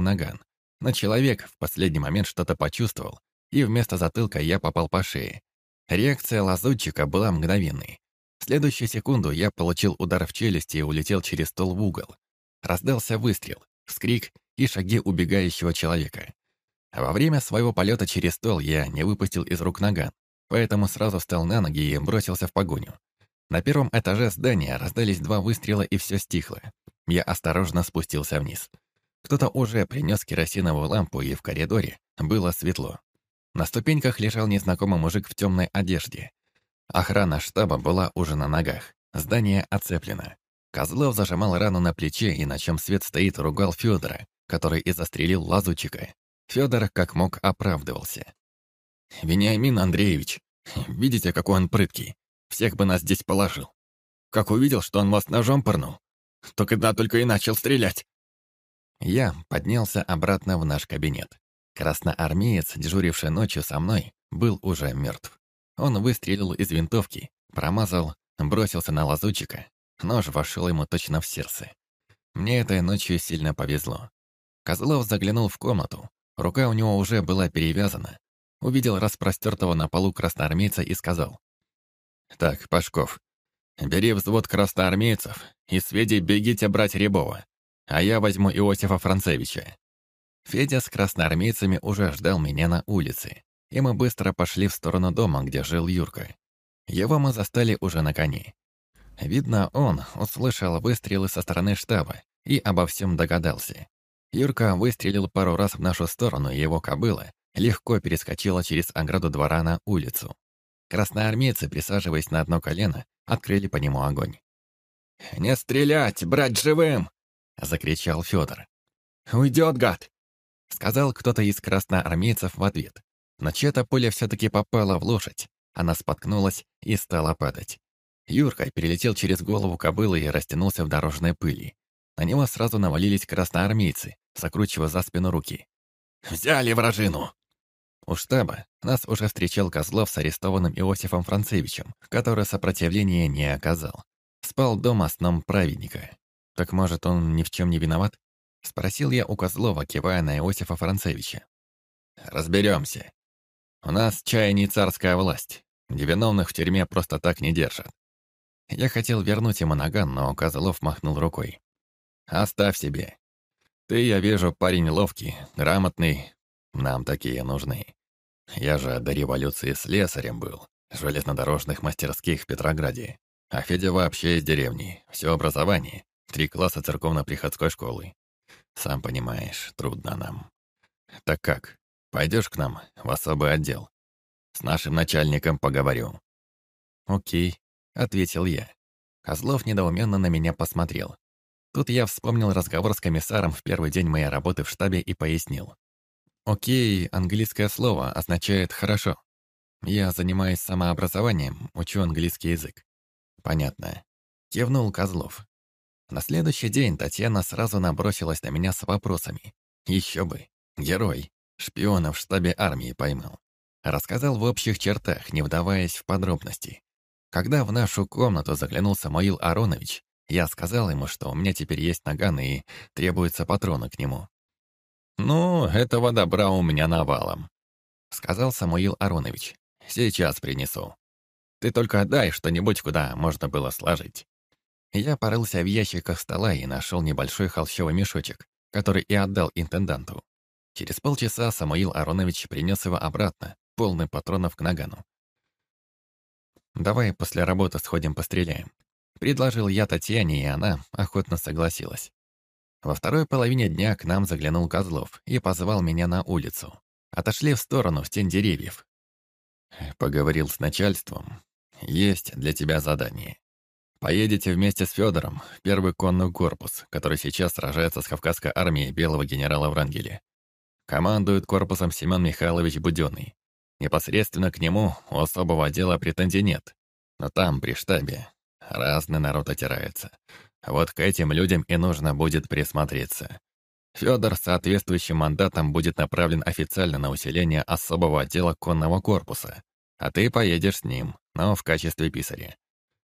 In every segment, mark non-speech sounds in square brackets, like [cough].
наган. Но человек в последний момент что-то почувствовал, и вместо затылка я попал по шее. Реакция лазутчика была мгновенной. В следующую секунду я получил удар в челюсти и улетел через стол в угол. Раздался выстрел, вскрик и шаги убегающего человека. Во время своего полета через стол я не выпустил из рук наган, поэтому сразу встал на ноги и бросился в погоню. На первом этаже здания раздались два выстрела, и все стихло. Я осторожно спустился вниз. Кто-то уже принес керосиновую лампу, и в коридоре было светло. На ступеньках лежал незнакомый мужик в темной одежде. Охрана штаба была уже на ногах. Здание оцеплено. Козлов зажимал рану на плече и на чем свет стоит ругал Федора, который и застрелил лазутчика. Федор как мог оправдывался. «Вениамин Андреевич, видите, какой он прыткий. Всех бы нас здесь положил. Как увидел, что он вас ножом пырнул, то когда только и начал стрелять». Я поднялся обратно в наш кабинет. Красноармеец, дежуривший ночью со мной, был уже мертв. Он выстрелил из винтовки, промазал, бросился на лазутчика. Нож вошел ему точно в сердце. Мне этой ночью сильно повезло. Козлов заглянул в комнату. Рука у него уже была перевязана. Увидел распростертого на полу красноармейца и сказал. «Так, Пашков, бери взвод красноармейцев и с Федей бегите брать Рябова, а я возьму Иосифа Францевича. Федя с красноармейцами уже ждал меня на улице, и мы быстро пошли в сторону дома, где жил Юрка. Его мы застали уже на коне. Видно, он услышал выстрелы со стороны штаба и обо всем догадался. Юрка выстрелил пару раз в нашу сторону, и его кобыла легко перескочила через ограду двора на улицу. Красноармейцы, присаживаясь на одно колено, открыли по нему огонь. «Не стрелять, брать живым!» — закричал Федор. «Уйдет, гад! — сказал кто-то из красноармейцев в ответ. Но чья-то пуля все-таки попала в лошадь. Она споткнулась и стала падать. Юрка перелетел через голову кобылы и растянулся в дорожной пыли. На него сразу навалились красноармейцы, закручивая за спину руки. «Взяли вражину!» У штаба нас уже встречал Козлов с арестованным Иосифом Францевичем, который сопротивления не оказал. Спал дома сном праведника. Так может, он ни в чем не виноват? Спросил я у Козлова, кивая на Иосифа Францевича. «Разберемся. У нас чая не царская власть. Невиновных в тюрьме просто так не держат». Я хотел вернуть ему наган, но Козлов махнул рукой. «Оставь себе. Ты, я вижу, парень ловкий, грамотный. Нам такие нужны. Я же до революции слесарем был, железнодорожных мастерских в Петрограде. А Федя вообще из деревни, все образование, три класса церковно-приходской школы. Сам понимаешь, трудно нам. Так как, пойдешь к нам в особый отдел? С нашим начальником поговорю». «Окей», — ответил я. Козлов недоуменно на меня посмотрел. Тут я вспомнил разговор с комиссаром в первый день моей работы в штабе и пояснил. «Окей» — английское слово, означает «хорошо». Я занимаюсь самообразованием, учу английский язык. «Понятно», — кивнул Козлов. На следующий день Татьяна сразу набросилась на меня с вопросами. Еще бы. Герой. Шпиона в штабе армии поймал. Рассказал в общих чертах, не вдаваясь в подробности. Когда в нашу комнату заглянул Самуил Аронович, я сказал ему, что у меня теперь есть наган и требуются патроны к нему. «Ну, этого добра у меня навалом», — сказал Самуил Аронович. «Сейчас принесу. Ты только отдай что-нибудь, куда можно было сложить». Я порылся в ящиках стола и нашел небольшой холщовый мешочек, который и отдал интенданту. Через полчаса Самуил Аронович принес его обратно, полный патронов к нагану. «Давай после работы сходим постреляем», — предложил я Татьяне, и она охотно согласилась. Во второй половине дня к нам заглянул Козлов и позвал меня на улицу. Отошли в сторону, в тень деревьев. Поговорил с начальством. Есть для тебя задание. Поедете вместе с Федором в первый конный корпус, который сейчас сражается с Кавказской армией белого генерала Врангеля. Командует корпусом Семен Михайлович Буденный. Непосредственно к нему у особого отдела претензий нет. Но там, при штабе, разный народ отирается. Вот к этим людям и нужно будет присмотреться. Федор с соответствующим мандатом будет направлен официально на усиление особого отдела конного корпуса, а ты поедешь с ним, но в качестве писаря.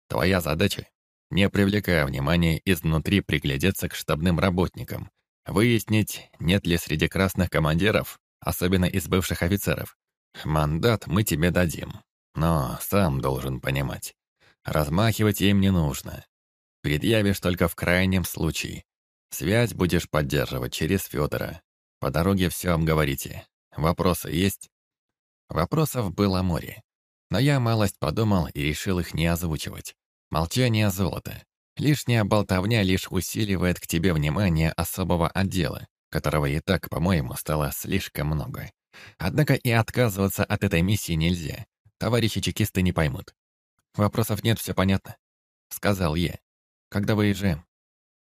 Твоя задача — не привлекая внимания изнутри приглядеться к штабным работникам, Выяснить, нет ли среди красных командиров, особенно из бывших офицеров. Мандат мы тебе дадим, но сам должен понимать. Размахивать им не нужно. Предъявишь только в крайнем случае. Связь будешь поддерживать через Федора. По дороге все обговорите. Вопросы есть? Вопросов было море. Но я малость подумал и решил их не озвучивать. Молчание золото. Лишняя болтовня лишь усиливает к тебе внимание особого отдела, которого и так, по-моему, стало слишком много. Однако и отказываться от этой миссии нельзя. Товарищи чекисты не поймут. Вопросов нет, все понятно. Сказал я. Когда выезжаем?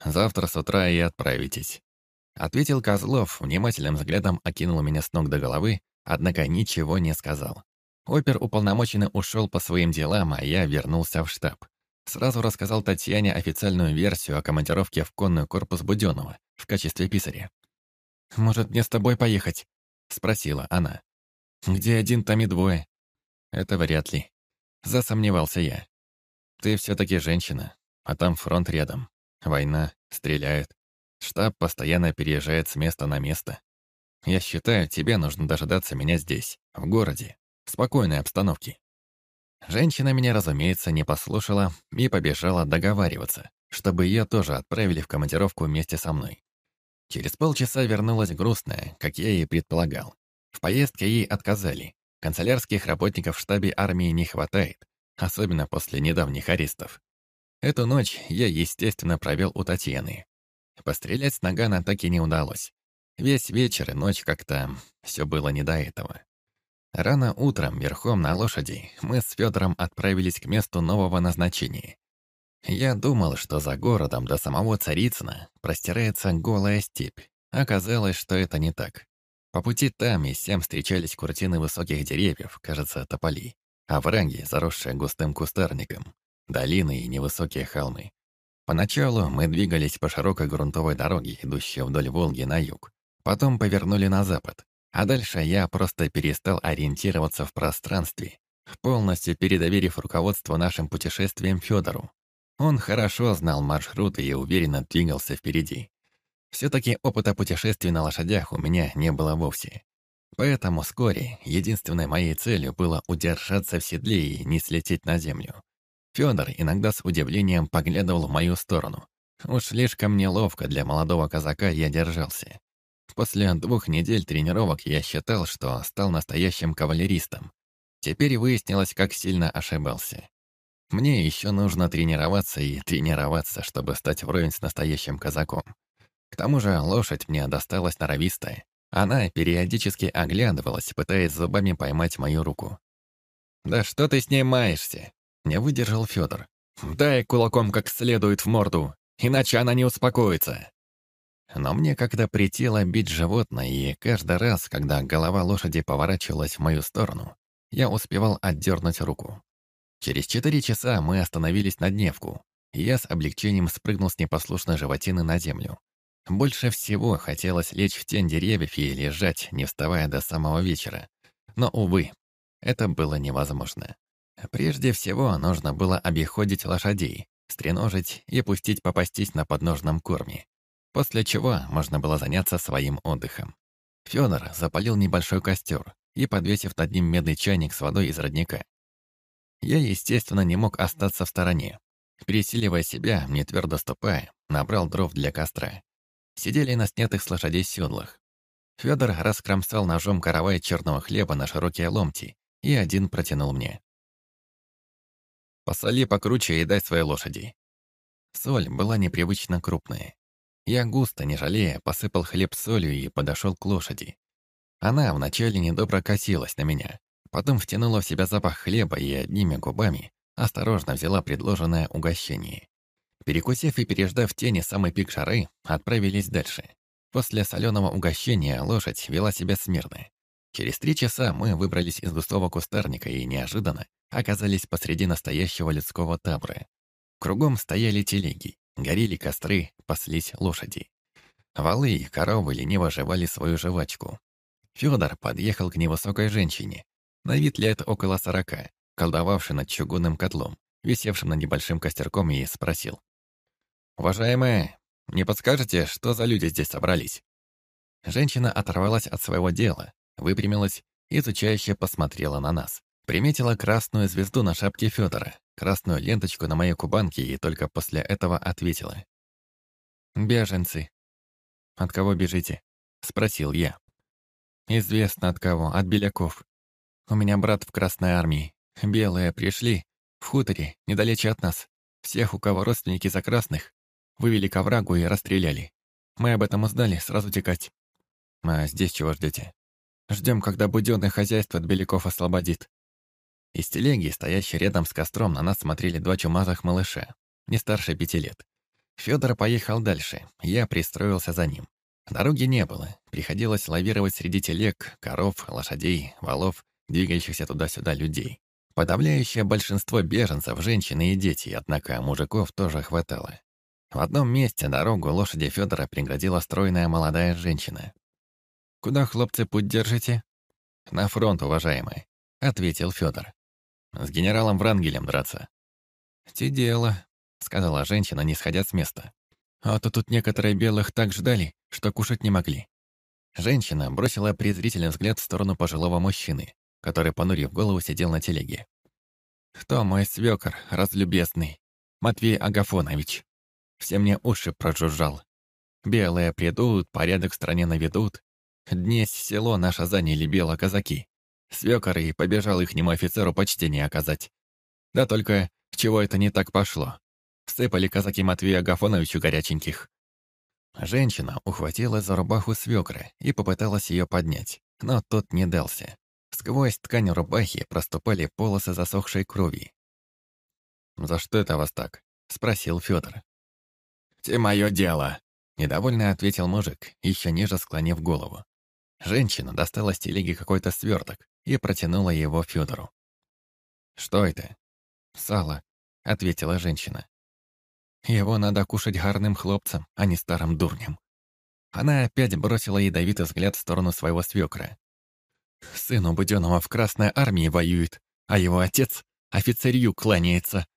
Завтра с утра и отправитесь. Ответил Козлов, внимательным взглядом окинул меня с ног до головы, однако ничего не сказал. Опер уполномоченный ушел по своим делам, а я вернулся в штаб. Сразу рассказал Татьяне официальную версию о командировке в конный корпус Буденного в качестве писаря. «Может, мне с тобой поехать?» — спросила она. «Где один, там и двое». «Это вряд ли». Засомневался я. «Ты все-таки женщина, а там фронт рядом. Война, стреляют. Штаб постоянно переезжает с места на место. Я считаю, тебе нужно дожидаться меня здесь, в городе, в спокойной обстановке». Женщина меня, разумеется, не послушала и побежала договариваться, чтобы ее тоже отправили в командировку вместе со мной. Через полчаса вернулась грустная, как я и предполагал. В поездке ей отказали. Канцелярских работников в штабе армии не хватает, особенно после недавних арестов. Эту ночь я, естественно, провел у Татьяны. Пострелять с Нагана так и не удалось. Весь вечер и ночь как-то все было не до этого. Рано утром, верхом на лошади, мы с Федором отправились к месту нового назначения. Я думал, что за городом до самого Царицына простирается голая степь. Оказалось, что это не так. По пути там и сям встречались куртины высоких деревьев, кажется, тополи, овраги, заросшие густым кустарником, долины и невысокие холмы. Поначалу мы двигались по широкой грунтовой дороге, идущей вдоль Волги на юг. Потом повернули на запад, а дальше я просто перестал ориентироваться в пространстве, полностью передоверив руководство нашим путешествием Федору. Он хорошо знал маршруты и уверенно двигался впереди. Все-таки опыта путешествий на лошадях у меня не было вовсе. Поэтому вскоре единственной моей целью было удержаться в седле и не слететь на землю. Федор иногда с удивлением поглядывал в мою сторону. Уж слишком неловко для молодого казака я держался. После двух недель тренировок я считал, что стал настоящим кавалеристом. Теперь выяснилось, как сильно ошибался. Мне еще нужно тренироваться и тренироваться, чтобы стать вровень с настоящим казаком. К тому же лошадь мне досталась норовистая. Она периодически оглядывалась, пытаясь зубами поймать мою руку. «Да что ты с ней маешься?» Не выдержал Федор. «Дай кулаком как следует в морду, иначе она не успокоится». Но мне как-то притило бить животное, и каждый раз, когда голова лошади поворачивалась в мою сторону, я успевал отдернуть руку. Через четыре часа мы остановились на дневку, и я с облегчением спрыгнул с непослушной животины на землю. Больше всего хотелось лечь в тень деревьев и лежать, не вставая до самого вечера. Но, увы, это было невозможно. Прежде всего, нужно было обиходить лошадей, стреножить и пустить попастись на подножном корме после чего можно было заняться своим отдыхом. Фёдор запалил небольшой костер и, подвесив над ним медный чайник с водой из родника. Я, естественно, не мог остаться в стороне. Пересиливая себя, не твердо ступая, набрал дров для костра. Сидели на снятых с лошадей седлах. Фёдор раскромсал ножом каравай черного хлеба на широкие ломти и один протянул мне. «Посоли покруче и дай своей лошади». Соль была непривычно крупная. Я густо, не жалея, посыпал хлеб солью и подошел к лошади. Она вначале недобро косилась на меня, потом втянула в себя запах хлеба и одними губами осторожно взяла предложенное угощение. Перекусив и переждав тени самый пик шары, отправились дальше. После соленого угощения лошадь вела себя смирно. Через три часа мы выбрались из густого кустарника и неожиданно оказались посреди настоящего людского табора. Кругом стояли телеги, Горели костры, паслись лошади. Валы и коровы лениво жевали свою жвачку. Федор подъехал к невысокой женщине, на вид лет около сорока, колдовавшей над чугунным котлом, висевшим над небольшим костерком, и спросил. «Уважаемая, Не подскажете, что за люди здесь собрались?» Женщина оторвалась от своего дела, выпрямилась и изучающе посмотрела на нас. Приметила красную звезду на шапке Федора, красную ленточку на моей кубанке и только после этого ответила. «Беженцы». «От кого бежите?» — спросил я. «Известно от кого, от беляков. У меня брат в Красной армии. Белые пришли, в хуторе, недалече от нас. Всех, у кого родственники за красных, вывели к оврагу и расстреляли. Мы об этом узнали, сразу текать. А здесь чего ждете? Ждем, когда будённое хозяйство от беляков освободит. Из телеги, стоящей рядом с костром, на нас смотрели два чумазых малыша, не старше пяти лет. Федор поехал дальше, я пристроился за ним. Дороги не было, приходилось лавировать среди телег, коров, лошадей, валов, двигающихся туда-сюда людей. Подавляющее большинство беженцев – женщины и дети, однако мужиков тоже хватало. В одном месте дорогу лошади Федора преградила стройная молодая женщина. «Куда, хлопцы, путь держите?» «На фронт, уважаемый», — ответил Федор. «С генералом Врангелем драться». «Те дело», — сказала женщина, не сходя с места. «А то тут некоторые белых так ждали, что кушать не могли». Женщина бросила презрительный взгляд в сторону пожилого мужчины, который, понурив голову, сидел на телеге. «Кто мой свекор, разлюбезный? Матвей Агафонович. Все мне уши прожужжал. Белые придут, порядок в стране наведут, Днесь село наше заняли бело-казаки. Свекор и побежал ихнему офицеру почтение оказать. Да только чего это не так пошло. Всыпали казаки Матвея Агафоновичу горяченьких. Женщина ухватила за рубаху свекра и попыталась ее поднять, но тот не дался. Сквозь ткань рубахи проступали полосы засохшей крови. «За что это вас так?» — спросил Федор. «Те мое дело», — недовольно ответил мужик, еще ниже склонив голову. Женщина достала с телеги какой-то сверток и протянула его Федору. «Что это?» «Сало», — ответила женщина. «Его надо кушать гарным хлопцам, а не старым дурням». Она опять бросила ядовитый взгляд в сторону своего свекра. «Сын Буденного в Красной армии воюет, а его отец офицерью кланяется».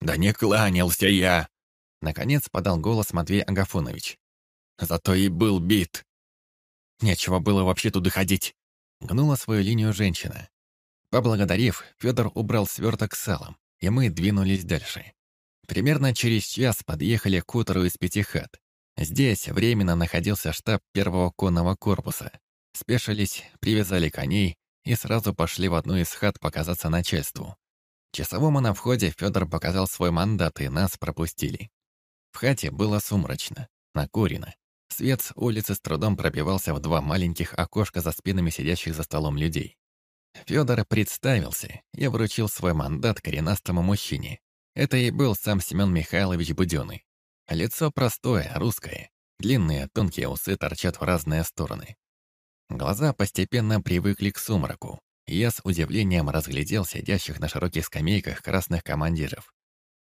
«Да не кланялся я!» Наконец подал голос Матвей Агафонович. «Зато и был бит. Нечего было вообще туда ходить. Гнула свою линию женщина. Поблагодарив, Федор убрал сверток с салом, и мы двинулись дальше. Примерно через час подъехали к хутору из пяти хат. Здесь временно находился штаб первого конного корпуса. Спешились, привязали коней и сразу пошли в одну из хат показаться начальству. Часовому на входе Федор показал свой мандат, и нас пропустили. В хате было сумрачно, накурено. Свет с улицы с трудом пробивался в два маленьких окошка за спинами сидящих за столом людей. Федор представился и вручил свой мандат коренастому мужчине. Это и был сам Семен Михайлович Буденный. Лицо простое, русское. Длинные тонкие усы торчат в разные стороны. Глаза постепенно привыкли к сумраку. Я с удивлением разглядел сидящих на широких скамейках красных командиров.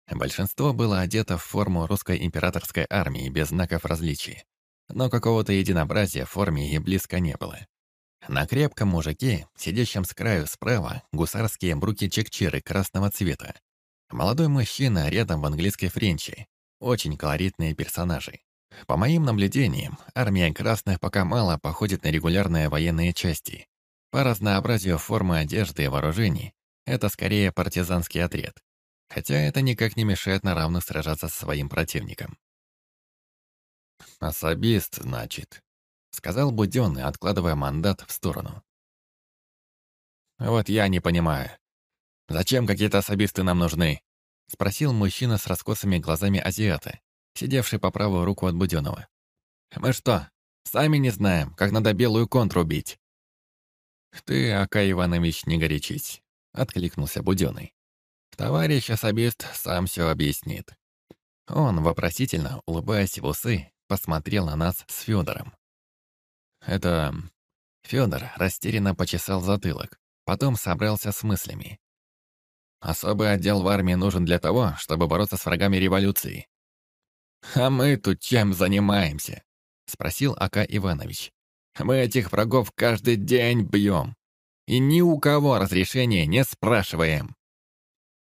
Большинство было одето в форму русской императорской армии без знаков различия но какого-то единообразия в форме и близко не было. На крепком мужике, сидящем с краю справа, гусарские бруки-чекчеры красного цвета. Молодой мужчина рядом в английской френче. Очень колоритные персонажи. По моим наблюдениям, армия красных пока мало походит на регулярные военные части. По разнообразию формы одежды и вооружений, это скорее партизанский отряд. Хотя это никак не мешает на равных сражаться со своим противником. «Особист, значит», — сказал Будённый, откладывая мандат в сторону. «Вот я не понимаю. Зачем какие-то особисты нам нужны?» — спросил мужчина с раскосыми глазами азиата, сидевший по правую руку от Будённого. «Мы что, сами не знаем, как надо белую контру бить?» «Ты, Ака Иванович, не горячись», — откликнулся Будённый. «Товарищ особист сам все объяснит». Он, вопросительно, улыбаясь в усы, посмотрел на нас с Федором. «Это...» Федор растерянно почесал затылок, потом собрался с мыслями. «Особый отдел в армии нужен для того, чтобы бороться с врагами революции». «А мы тут чем занимаемся?» — спросил Ака Иванович. «Мы этих врагов каждый день бьем, и ни у кого разрешения не спрашиваем».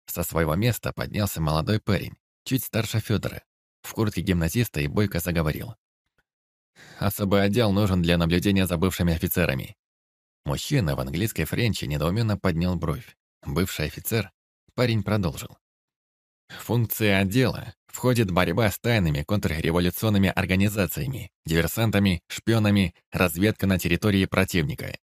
Со своего места поднялся молодой парень, чуть старше Федора, в куртке гимназиста и бойко заговорил. «Особый отдел нужен для наблюдения за бывшими офицерами». Мужчина в английской френче недоуменно поднял бровь. Бывший офицер, парень продолжил. Функции отдела входит борьба с тайными контрреволюционными организациями, диверсантами, шпионами, разведка на территории противника.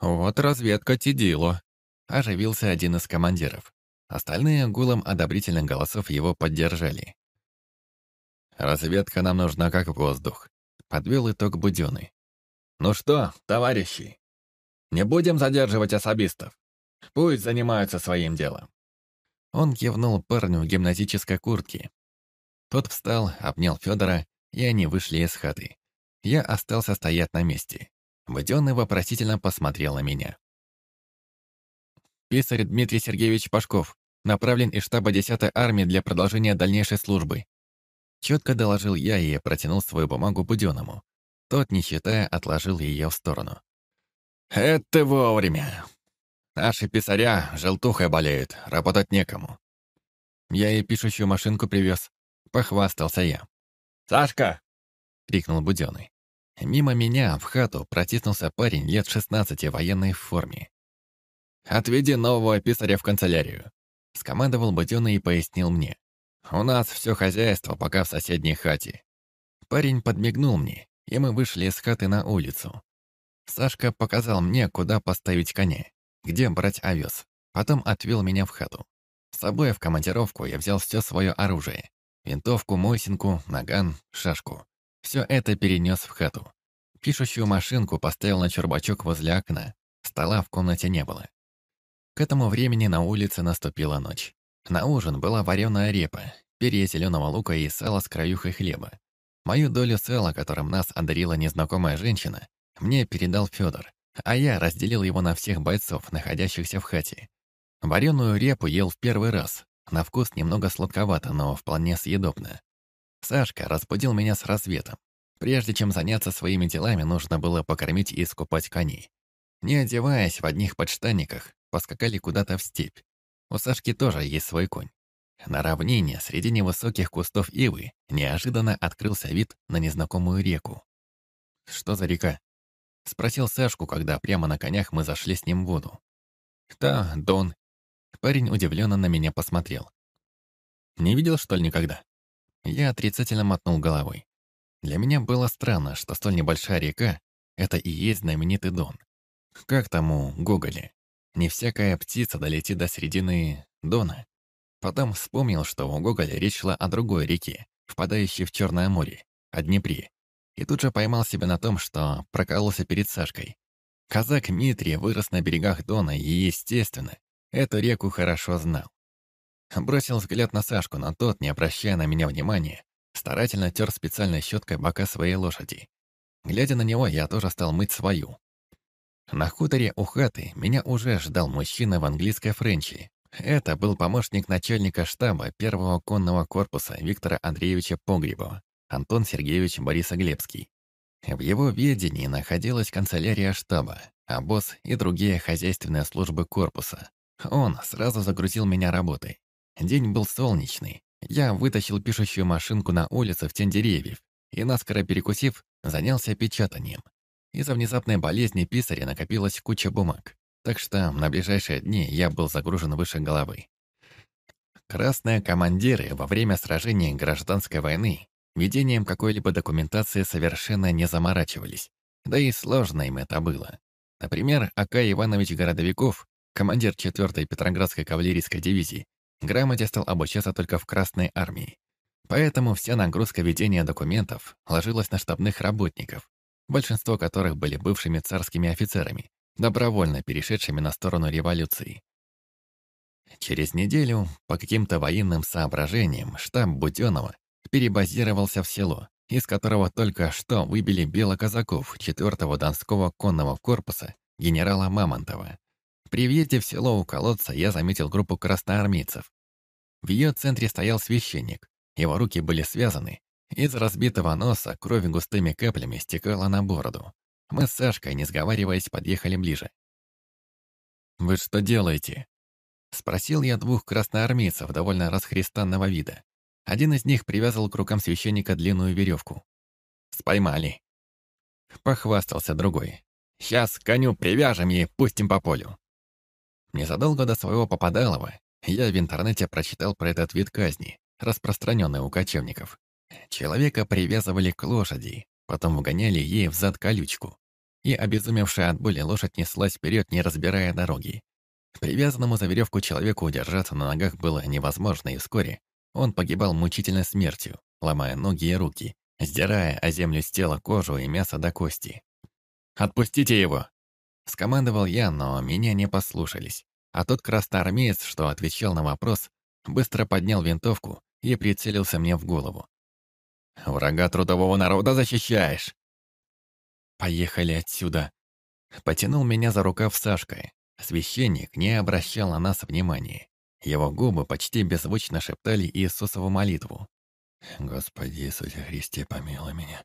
«Вот разведка Тидило», — оживился один из командиров. Остальные гулом одобрительных голосов его поддержали. «Разведка нам нужна как воздух», — подвел итог Будённый. «Ну что, товарищи, не будем задерживать особистов. Пусть занимаются своим делом. Он кивнул парню в гимназической куртке. Тот встал, обнял Федора, и они вышли из хаты. Я остался стоять на месте. Будённый вопросительно посмотрел на меня. Писарь Дмитрий Сергеевич Пашков направлен из штаба 10-й армии для продолжения дальнейшей службы. Четко доложил я и протянул свою бумагу Будённому. Тот, не считая, отложил ее в сторону. «Это вовремя. Наши писаря желтухой болеют, работать некому. Я ей пишущую машинку привез. Похвастался я. «Сашка!» — крикнул Будённый. Мимо меня в хату протиснулся парень лет 16 в военной форме. «Отведи нового писаря в канцелярию», — скомандовал Будённый и пояснил мне. «У нас все хозяйство пока в соседней хате». Парень подмигнул мне, и мы вышли из хаты на улицу. Сашка показал мне, куда поставить коня где брать овес. Потом отвел меня в хату. С собой в командировку я взял все свое оружие. Винтовку, мосинку, наган, шашку. Все это перенес в хату. Пишущую машинку поставил на чурбачок возле окна. Стола в комнате не было. К этому времени на улице наступила ночь. На ужин была вареная репа, перья зеленого лука и сало с краюхой хлеба. Мою долю сала, которым нас одарила незнакомая женщина, мне передал Федор, а я разделил его на всех бойцов, находящихся в хате. Вареную репу ел в первый раз. На вкус немного сладковато, но вполне съедобно. Сашка разбудил меня с рассветом. Прежде чем заняться своими делами, нужно было покормить и искупать коней. Не одеваясь в одних подштанниках, поскакали куда-то в степь. У Сашки тоже есть свой конь. На равнине, среди невысоких кустов ивы, неожиданно открылся вид на незнакомую реку. Что за река? Спросил Сашку, когда прямо на конях мы зашли с ним в воду. «Да, Дон». Парень удивленно на меня посмотрел. «Не видел, что ли, никогда?» Я отрицательно мотнул головой. Для меня было странно, что столь небольшая река — это и есть знаменитый Дон. Как тому Гоголе? Не всякая птица долетит до середины Дона. Потом вспомнил, что у Гоголя речь шла о другой реке, впадающей в Черное море, о Днепре. И тут же поймал себя на том, что прокололся перед Сашкой. Казак Митрий вырос на берегах Дона и, естественно, эту реку хорошо знал. Бросил взгляд на Сашку, но тот, не обращая на меня внимания, старательно тер специальной щеткой бока своей лошади. Глядя на него, я тоже стал мыть свою. На хуторе у хаты меня уже ждал мужчина в английской френчи. Это был помощник начальника штаба первого конного корпуса Виктора Андреевича Погребова. Антон Сергеевич Борисоглебский. В его ведении находилась канцелярия штаба, обоз и другие хозяйственные службы корпуса. Он сразу загрузил меня работой. День был солнечный. Я вытащил пишущую машинку на улицу в тень деревьев и, наскоро перекусив, занялся печатанием. Из-за внезапной болезни писаря накопилась куча бумаг, так что на ближайшие дни я был загружен выше головы. Красные командиры во время сражений гражданской войны Ведением какой-либо документации совершенно не заморачивались. Да и сложно им это было. Например, Акай Иванович Городовиков, командир 4-й Петроградской кавалерийской дивизии, грамоте стал обучаться только в Красной армии. Поэтому вся нагрузка ведения документов ложилась на штабных работников, большинство которых были бывшими царскими офицерами, добровольно перешедшими на сторону революции. Через неделю, по каким-то военным соображениям, штаб Будённого перебазировался в село, из которого только что выбили белоказаков 4-го Донского конного корпуса генерала Мамонтова. При въезде в село у колодца я заметил группу красноармейцев. В ее центре стоял священник, его руки были связаны, из разбитого носа кровь густыми каплями стекала на бороду. Мы с Сашкой, не сговариваясь, подъехали ближе. «Вы что делаете?» Спросил я двух красноармейцев довольно расхристанного вида. Один из них привязал к рукам священника длинную веревку. «Споймали!» Похвастался другой. «Сейчас коню привяжем и пустим по полю!» Незадолго до своего попадалова я в интернете прочитал про этот вид казни, распространенный у кочевников. Человека привязывали к лошади, потом угоняли ей в зад колючку. И обезумевшая от боли лошадь неслась вперед, не разбирая дороги. Привязанному за веревку человеку удержаться на ногах было невозможно, и вскоре он погибал мучительной смертью, ломая ноги и руки, сдирая о землю с тела кожу и мясо до кости. «Отпустите его!» Скомандовал я, но меня не послушались. А тот красноармеец, что отвечал на вопрос, быстро поднял винтовку и прицелился мне в голову. «Врага трудового народа защищаешь!» «Поехали отсюда!» Потянул меня за рукав Сашкой. Священник не обращал на нас внимания. Его губы почти беззвучно шептали Иисусову молитву. «Господи Иисусе Христе, помилуй меня».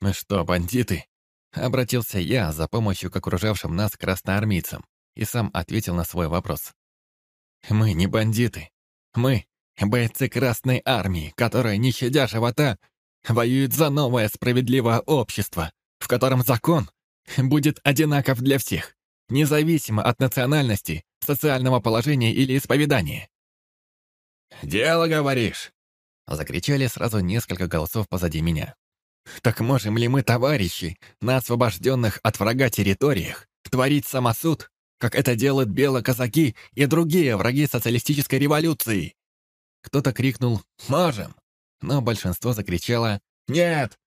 «Мы что, бандиты?» Обратился я за помощью к окружавшим нас красноармейцам и сам ответил на свой вопрос. «Мы не бандиты. Мы — бойцы Красной Армии, которые, не щадя живота, воюют за новое справедливое общество, в котором закон будет одинаков для всех, независимо от национальности, социального положения или исповедания». «Дело, говоришь?» Закричали сразу несколько голосов позади меня. «Так можем ли мы, товарищи, на освобожденных от врага территориях, творить самосуд как это делают белоказаки и другие враги социалистической революции. Кто-то крикнул «Можем!», но большинство закричало «Нет!».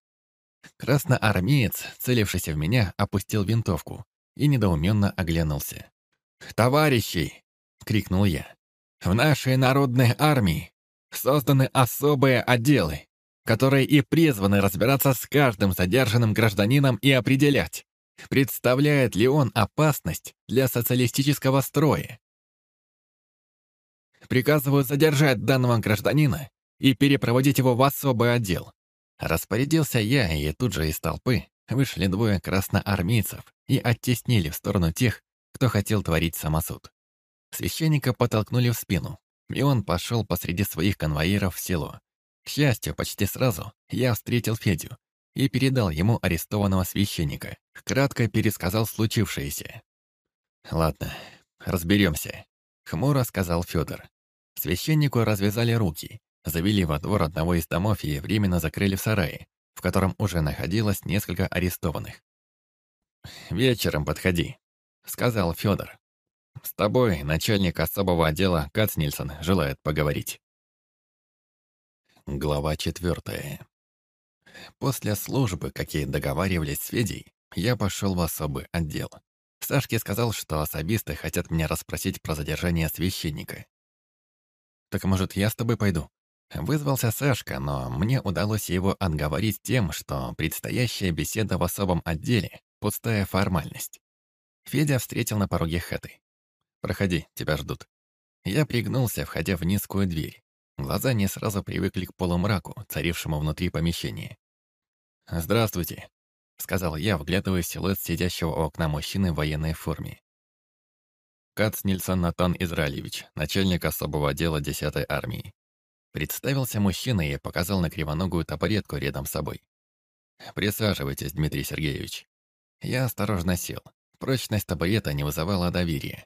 Красноармеец, целившийся в меня, опустил винтовку и недоуменно оглянулся. «Товарищи!» — крикнул я. «В нашей народной армии созданы особые отделы, которые и призваны разбираться с каждым задержанным гражданином и определять, Представляет ли он опасность для социалистического строя? Приказываю задержать данного гражданина и перепроводить его в особый отдел. Распорядился я, и тут же из толпы вышли двое красноармейцев и оттеснили в сторону тех, кто хотел творить самосуд. Священника подтолкнули в спину, и он пошел посреди своих конвоиров в село. К счастью, почти сразу я встретил Федю, и передал ему арестованного священника. Кратко пересказал случившееся. «Ладно, разберемся», — хмуро сказал Федор. Священнику развязали руки, завели во двор одного из домов и временно закрыли в сарае, в котором уже находилось несколько арестованных. «Вечером подходи», — сказал Федор. «С тобой начальник особого отдела Кацнильсон желает поговорить». Глава четвертая. После службы, как и договаривались с Федей, я пошел в особый отдел. Сашке сказал, что особисты хотят меня расспросить про задержание священника. «Так, может, я с тобой пойду?» Вызвался Сашка, но мне удалось его отговорить тем, что предстоящая беседа в особом отделе — пустая формальность. Федя встретил на пороге хаты. «Проходи, тебя ждут». Я пригнулся, входя в низкую дверь. Глаза не сразу привыкли к полумраку, царившему внутри помещения. «Здравствуйте», — сказал я, вглядывая силуэт сидящего у окна мужчины в военной форме. Кац Нильсон Натан Израилевич, начальник особого отдела 10-й армии. Представился мужчина и показал на кривоногую табуретку рядом с собой. «Присаживайтесь, Дмитрий Сергеевич». Я осторожно сел. Прочность табурета не вызывала доверия.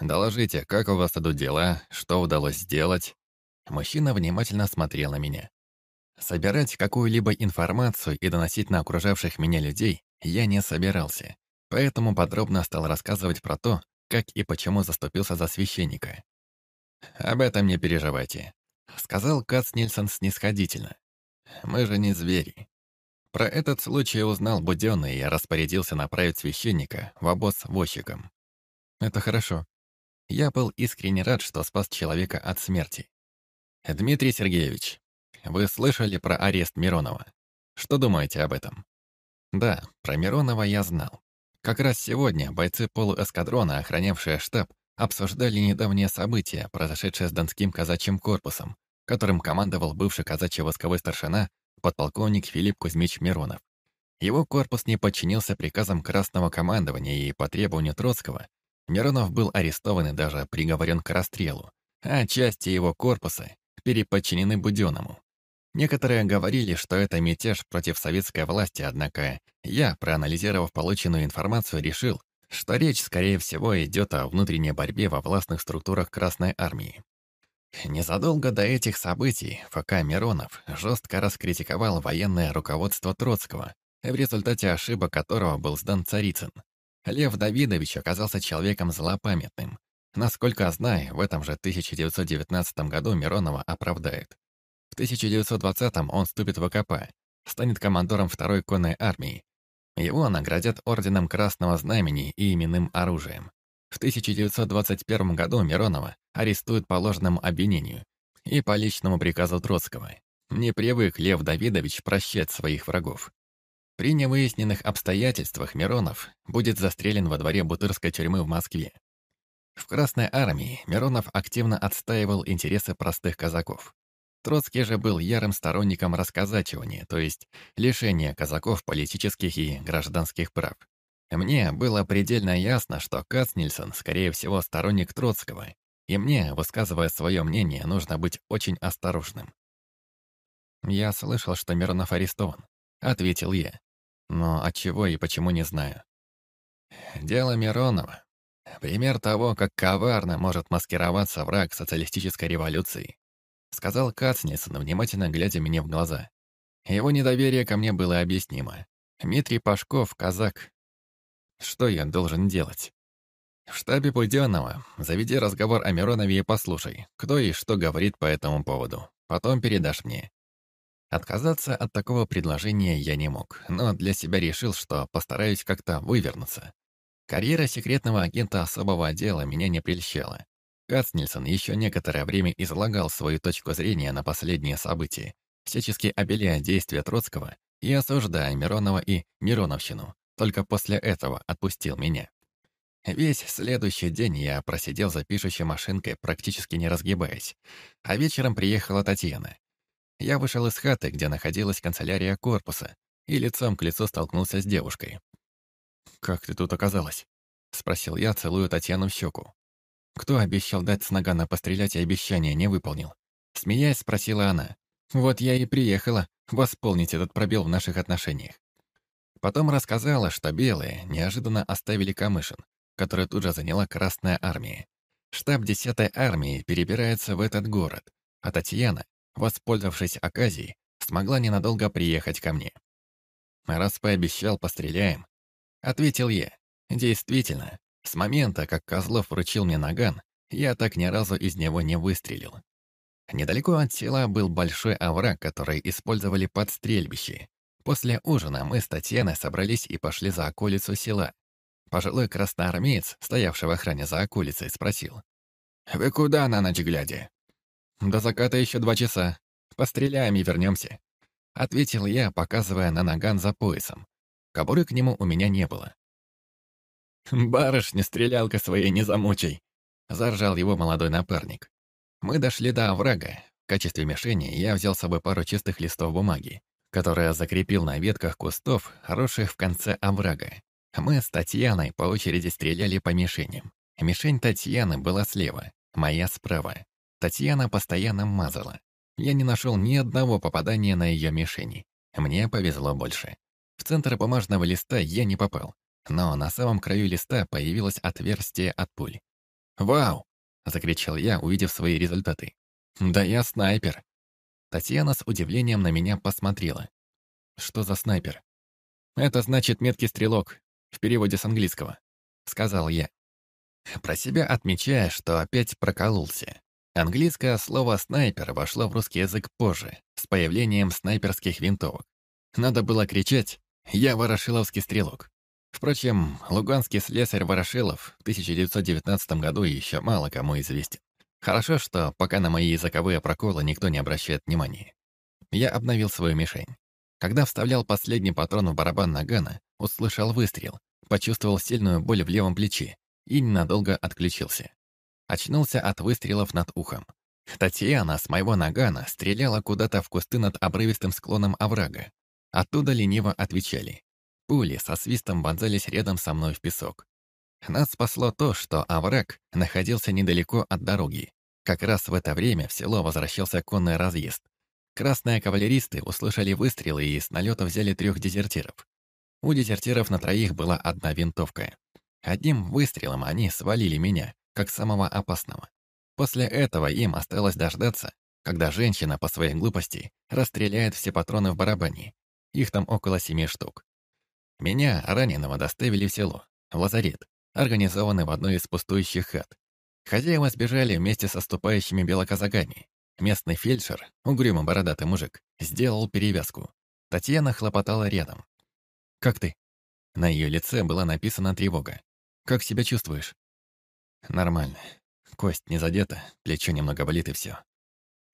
«Доложите, как у вас идут дела, что удалось сделать?» Мужчина внимательно смотрел на меня. Собирать какую-либо информацию и доносить на окружавших меня людей я не собирался, поэтому подробно стал рассказывать про то, как и почему заступился за священника. «Об этом не переживайте», — сказал Кац Нильсон снисходительно. «Мы же не звери». Про этот случай узнал Будённый и распорядился направить священника в обоз возчиком. «Это хорошо. Я был искренне рад, что спас человека от смерти. Дмитрий Сергеевич, вы слышали про арест Миронова? Что думаете об этом? Да, про Миронова я знал. Как раз сегодня бойцы полуэскадрона, охранявшие штаб, обсуждали недавние события, произошедшие с Донским казачьим корпусом, которым командовал бывший казачий восковой старшина, подполковник Филипп Кузьмич Миронов. Его корпус не подчинился приказам Красного командования и по требованию Троцкого Миронов был арестован и даже приговорен к расстрелу, а части его корпуса теперь подчинены Буденному. Некоторые говорили, что это мятеж против советской власти, однако я, проанализировав полученную информацию, решил, что речь, скорее всего, идет о внутренней борьбе во властных структурах Красной Армии. Незадолго до этих событий ФК Миронов жестко раскритиковал военное руководство Троцкого, в результате ошибок которого был сдан Царицын. Лев Давидович оказался человеком злопамятным. Насколько знаю, в этом же 1919 году Миронова оправдает. В 1920 он вступит в ВКП, станет командором второй конной армии. Его наградят орденом Красного Знамени и именным оружием. В 1921 году Миронова арестуют по ложному обвинению и по личному приказу Троцкого. Не привык Лев Давидович прощать своих врагов. При невыясненных обстоятельствах Миронов будет застрелен во дворе Бутырской тюрьмы в Москве. В Красной армии Миронов активно отстаивал интересы простых казаков. Троцкий же был ярым сторонником расказачивания, то есть лишения казаков политических и гражданских прав. Мне было предельно ясно, что Кацнильсон, скорее всего, сторонник Троцкого, и мне, высказывая свое мнение, нужно быть очень осторожным. «Я слышал, что Миронов арестован», — ответил я. «Но от чего и почему не знаю». «Дело Миронова. Пример того, как коварно может маскироваться враг социалистической революции», — сказал Кацнильсон, внимательно глядя мне в глаза. Его недоверие ко мне было объяснимо. Дмитрий Пашков, казак, что я должен делать? В штабе Буденного заведи разговор о Миронове и послушай, кто и что говорит по этому поводу. Потом передашь мне. Отказаться от такого предложения я не мог, но для себя решил, что постараюсь как-то вывернуться. Карьера секретного агента особого отдела меня не прельщала. Кацнильсон еще некоторое время излагал свою точку зрения на последние события, всячески обеляя действия Троцкого и осуждая Миронова и Мироновщину, только после этого отпустил меня. Весь следующий день я просидел за пишущей машинкой, практически не разгибаясь. А вечером приехала Татьяна. Я вышел из хаты, где находилась канцелярия корпуса, и лицом к лицу столкнулся с девушкой. «Как ты тут оказалась?» — спросил я, целую Татьяну в щеку. «Кто обещал дать с нагана пострелять и обещание не выполнил?» Смеясь, спросила она. «Вот я и приехала восполнить этот пробел в наших отношениях. Потом рассказала, что белые неожиданно оставили Камышин, который тут же заняла Красная Армия. Штаб 10-й армии перебирается в этот город, а Татьяна, воспользовавшись оказией, смогла ненадолго приехать ко мне. «Раз пообещал, постреляем», — ответил я. Действительно, с момента, как Козлов вручил мне наган, я так ни разу из него не выстрелил. Недалеко от села был большой овраг, который использовали под стрельбище, После ужина мы с Татьяной собрались и пошли за околицу села. Пожилой красноармеец, стоявший в охране за околицей, спросил. «Вы куда на ночь глядя?» «До заката еще два часа. Постреляем и вернемся», — ответил я, показывая на наган за поясом. Кобуры к нему у меня не было. «Барышня, стрелялка своей не замучай!» — заржал его молодой напарник. Мы дошли до оврага. В качестве мишени я взял с собой пару чистых листов бумаги которое закрепил на ветках кустов, росших в конце оврага. Мы с Татьяной по очереди стреляли по мишеням. Мишень Татьяны была слева, моя справа. Татьяна постоянно мазала. Я не нашел ни одного попадания на ее мишени. Мне повезло больше. В центр бумажного листа я не попал, но на самом краю листа появилось отверстие от пуль. «Вау!» — закричал я, увидев свои результаты. «Да я снайпер!» Татьяна с удивлением на меня посмотрела. «Что за снайпер?» «Это значит меткий стрелок, в переводе с английского», — сказал я. Про себя отмечая, что опять прокололся. Английское слово «снайпер» вошло в русский язык позже, с появлением снайперских винтовок. Надо было кричать «Я ворошиловский стрелок». Впрочем, луганский слесарь Ворошилов в 1919 году еще мало кому известен. Хорошо, что пока на мои языковые проколы никто не обращает внимания. Я обновил свою мишень. Когда вставлял последний патрон в барабан нагана, услышал выстрел, почувствовал сильную боль в левом плече и ненадолго отключился. Очнулся от выстрелов над ухом. Татьяна с моего нагана стреляла куда-то в кусты над обрывистым склоном оврага. Оттуда лениво отвечали. Пули со свистом вонзались рядом со мной в песок. Нас спасло то, что овраг находился недалеко от дороги. Как раз в это время в село возвращался конный разъезд. Красные кавалеристы услышали выстрелы и с налета взяли трех дезертиров. У дезертиров на троих была одна винтовка. Одним выстрелом они свалили меня, как самого опасного. После этого им осталось дождаться, когда женщина по своей глупости расстреляет все патроны в барабане. Их там около семи штук. Меня, раненого, доставили в село, в лазарет, организованный в одной из пустующих хат. Хозяева сбежали вместе со ступающими белоказаками. Местный фельдшер, угрюмый бородатый мужик, сделал перевязку. Татьяна хлопотала рядом. «Как ты?» На ее лице была написана тревога. «Как себя чувствуешь?» «Нормально. Кость не задета, плечо немного болит и все.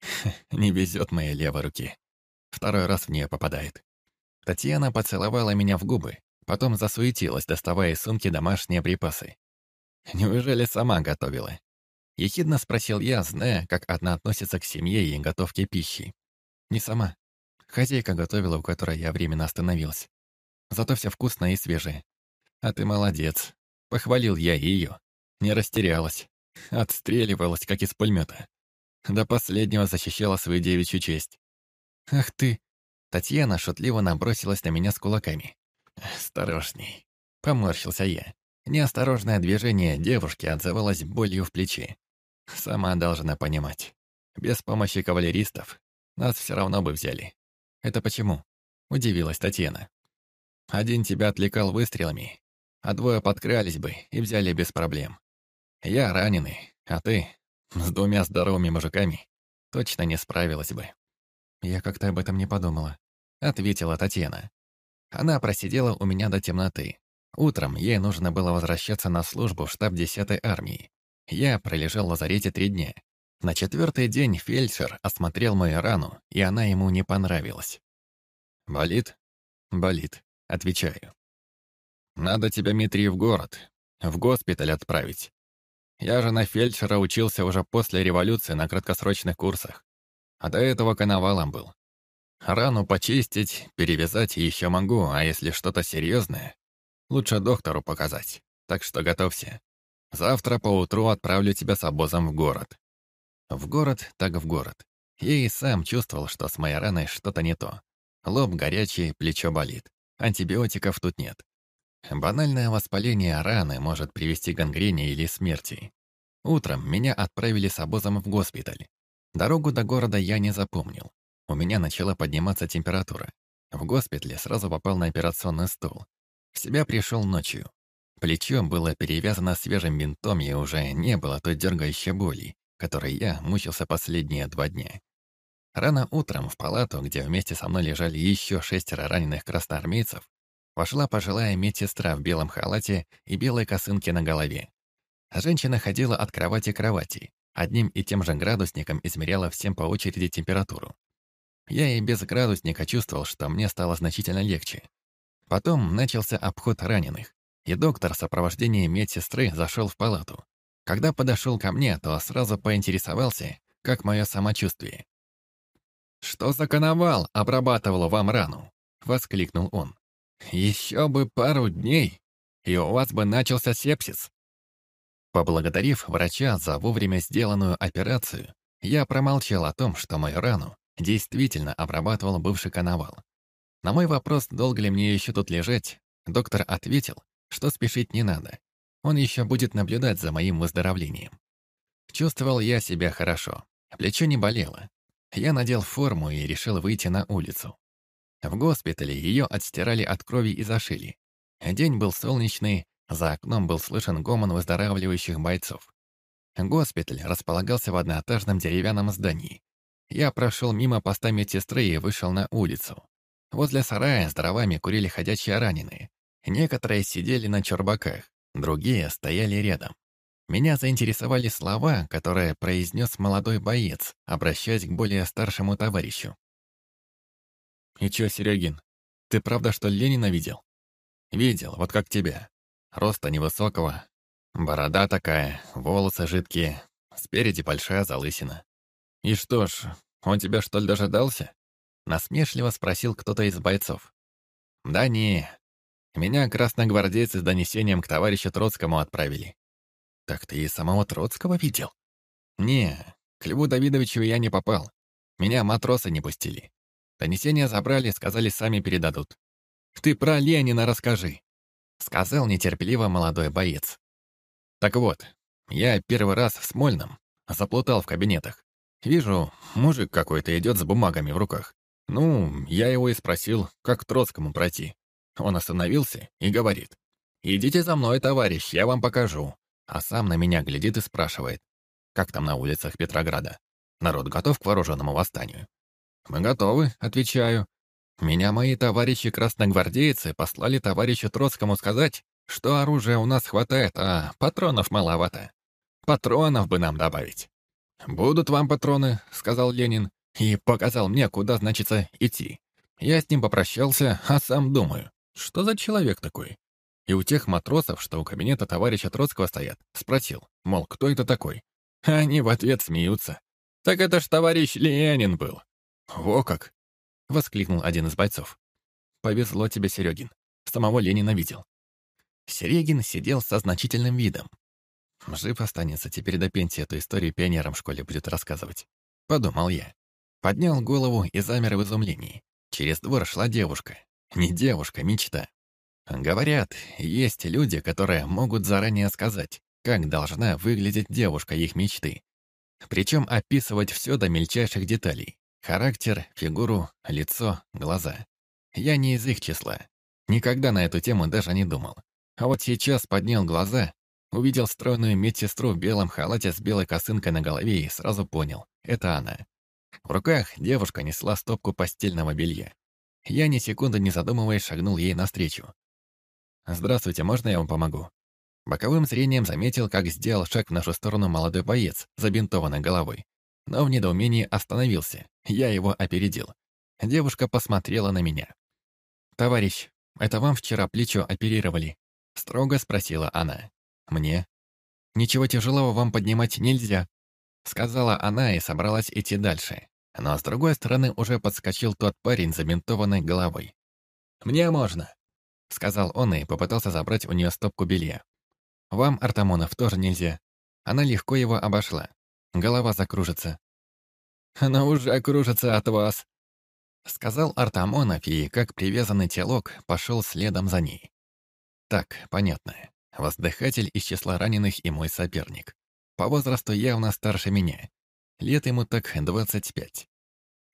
[laughs] Не везет моей левой руке. Второй раз в нее попадает. Татьяна поцеловала меня в губы, потом засуетилась, доставая из сумки домашние припасы. Неужели сама готовила? Ехидно спросил я, зная, как одна относится к семье и готовке пищи. Не сама. Хозяйка готовила, у которой я временно остановился. Зато все вкусное и свежее. А ты молодец. Похвалил я ее. Не растерялась. Отстреливалась, как из пулемета. До последнего защищала свою девичью честь. «Ах ты!» Татьяна шутливо набросилась на меня с кулаками. «Осторожней!» Поморщился я. Неосторожное движение девушки отзывалось болью в плече. Сама должна понимать. Без помощи кавалеристов нас все равно бы взяли. Это почему? Удивилась Татьяна. Один тебя отвлекал выстрелами, а двое подкрались бы и взяли без проблем. Я раненый, а ты с двумя здоровыми мужиками точно не справилась бы. Я как-то об этом не подумала, ответила Татьяна. Она просидела у меня до темноты. Утром ей нужно было возвращаться на службу в штаб 10-й армии. Я пролежал в лазарете три дня. На четвертый день фельдшер осмотрел мою рану, и она ему не понравилась. «Болит?» «Болит», — отвечаю. «Надо тебя, Дмитрий, в город, в госпиталь отправить. Я же на фельдшера учился уже после революции на краткосрочных курсах. А до этого коновалом был. Рану почистить, перевязать еще могу, а если что-то серьезное, лучше доктору показать. Так что готовься. Завтра поутру отправлю тебя с обозом в город. В город, так в город. Я и сам чувствовал, что с моей раной что-то не то. Лоб горячий, плечо болит. Антибиотиков тут нет. Банальное воспаление раны может привести к гангрене или смерти. Утром меня отправили с обозом в госпиталь. Дорогу до города я не запомнил. У меня начала подниматься температура. В госпитале сразу попал на операционный стол. В себя пришел ночью. Плечо было перевязано свежим бинтом и уже не было той дергающей боли, которой я мучился последние два дня. Рано утром в палату, где вместе со мной лежали еще шестеро раненых красноармейцев, Вошла пожилая медсестра в белом халате и белой косынке на голове. Женщина ходила от кровати к кровати, одним и тем же градусником измеряла всем по очереди температуру. Я и без градусника чувствовал, что мне стало значительно легче. Потом начался обход раненых, и доктор в сопровождении медсестры зашел в палату. Когда подошел ко мне, то сразу поинтересовался, как мое самочувствие. «Что за коновал обрабатывал вам рану?» — воскликнул он. Еще бы пару дней, и у вас бы начался сепсис. Поблагодарив врача за вовремя сделанную операцию, я промолчал о том, что мою рану действительно обрабатывал бывший коновал. На мой вопрос, долго ли мне еще тут лежать, доктор ответил, что спешить не надо. Он еще будет наблюдать за моим выздоровлением. Чувствовал я себя хорошо. Плечо не болело. Я надел форму и решил выйти на улицу. В госпитале ее отстирали от крови и зашили. День был солнечный, за окном был слышен гомон выздоравливающих бойцов. Госпиталь располагался в одноэтажном деревянном здании. Я прошел мимо поста медсестры и вышел на улицу. Возле сарая с дровами курили ходячие раненые. Некоторые сидели на чурбаках, другие стояли рядом. Меня заинтересовали слова, которые произнес молодой боец, обращаясь к более старшему товарищу. «И чё, Серегин, ты правда, что Ленина видел?» «Видел, вот как тебя. Роста невысокого, борода такая, волосы жидкие, спереди большая залысина. И что ж, он тебя что ли дожидался?» Насмешливо спросил кто-то из бойцов. «Да не, меня красногвардейцы с донесением к товарищу Троцкому отправили». «Так ты и самого Троцкого видел?» «Не, К Льву Давидовичу я не попал. Меня матросы не пустили. Донесения забрали, сказали, сами передадут. Ты про Ленина расскажи», — сказал нетерпеливо молодой боец. Так вот, я первый раз в Смольном заплутал в кабинетах. Вижу, мужик какой-то идет с бумагами в руках. Ну, я его и спросил, как к Троцкому пройти. Он остановился и говорит, «Идите за мной, товарищ, я вам покажу». А сам на меня глядит и спрашивает, как там на улицах Петрограда. Народ готов к вооруженному восстанию? «Мы готовы», — отвечаю. «Меня мои товарищи-красногвардейцы послали товарищу Троцкому сказать, что оружия у нас хватает, а патронов маловато. Патронов бы нам добавить». «Будут вам патроны», — сказал Ленин, и показал мне, куда, значится, идти. Я с ним попрощался, а сам думаю, что за человек такой? И у тех матросов, что у кабинета товарища Троцкого стоят, спросил, мол, кто это такой? Они в ответ смеются. «Так это ж товарищ Ленин был!» «Во как!» — воскликнул один из бойцов. «Повезло тебе, Серегин. Самого Ленина видел». Серегин сидел со значительным видом. Жив останется, теперь до пенсии эту историю пионерам в школе будет рассказывать. Подумал я. Поднял голову и замер в изумлении. Через двор шла девушка. Не девушка, мечта. Говорят, есть люди, которые могут заранее сказать, как должна выглядеть девушка их мечты. Причем описывать все до мельчайших деталей. Характер, фигуру, лицо, глаза. Я не из их числа. Никогда на эту тему даже не думал. А вот сейчас поднял глаза, увидел стройную медсестру в белом халате с белой косынкой на голове и сразу понял — это она. В руках девушка несла стопку постельного белья. Я ни секунды не задумываясь шагнул ей навстречу. «Здравствуйте, можно я вам помогу?» Боковым зрением заметил, как сделал шаг в нашу сторону молодой боец, забинтованной головой. Но в недоумении остановился. Я его опередил. Девушка посмотрела на меня. «Товарищ, это вам вчера плечо оперировали?» Строго спросила она. «Мне?» «Ничего тяжелого вам поднимать нельзя», сказала она и собралась идти дальше. Но с другой стороны уже подскочил тот парень с забинтованной головой. «Мне можно», — сказал он и попытался забрать у нее стопку белья. «Вам, Артамонов, тоже нельзя». Она легко его обошла. Голова закружится. «Она уже кружится от вас», — сказал Артамонов и, как привязанный телок, пошел следом за ней. «Так, понятно. Воздыхатель из числа раненых и мой соперник. По возрасту явно старше меня. Лет ему так 25.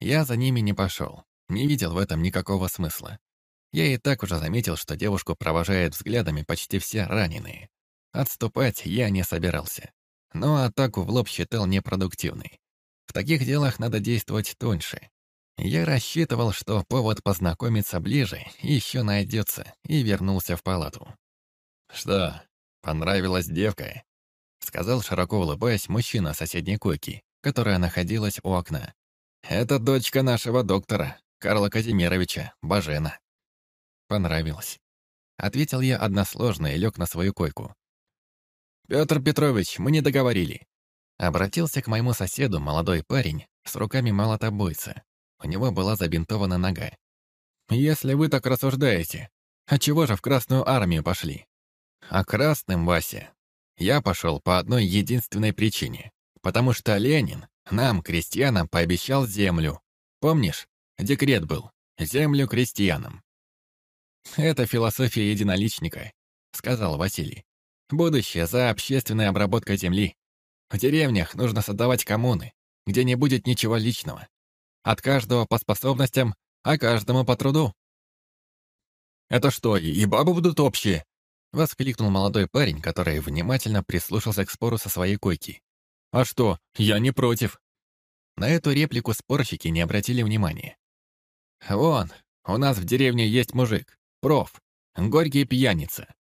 Я за ними не пошел. Не видел в этом никакого смысла. Я и так уже заметил, что девушку провожают взглядами почти все раненые. Отступать я не собирался. Но атаку в лоб считал непродуктивной. В таких делах надо действовать тоньше. Я рассчитывал, что повод познакомиться ближе еще найдется, и вернулся в палату. «Что, понравилась девка?» — сказал, широко улыбаясь, мужчина соседней койки, которая находилась у окна. «Это дочка нашего доктора, Карла Казимировича, Бажена». «Понравилось». Ответил я односложно и лег на свою койку. «Петр Петрович, мы не договорили». Обратился к моему соседу молодой парень с руками молотобойца. У него была забинтована нога. «Если вы так рассуждаете, а чего же в Красную Армию пошли?» «А красным, Вася, я пошел по одной единственной причине. Потому что Ленин нам, крестьянам, пообещал землю. Помнишь? Декрет был. Землю крестьянам. «Это философия единоличника», — сказал Василий. «Будущее за общественной обработкой земли. В деревнях нужно создавать коммуны, где не будет ничего личного. От каждого по способностям, а каждому по труду». «Это что, и бабы будут общие?» — воскликнул молодой парень, который внимательно прислушался к спору со своей койки. «А что, я не против». На эту реплику спорщики не обратили внимания. «Вон, у нас в деревне есть мужик, проф, горький пьяница.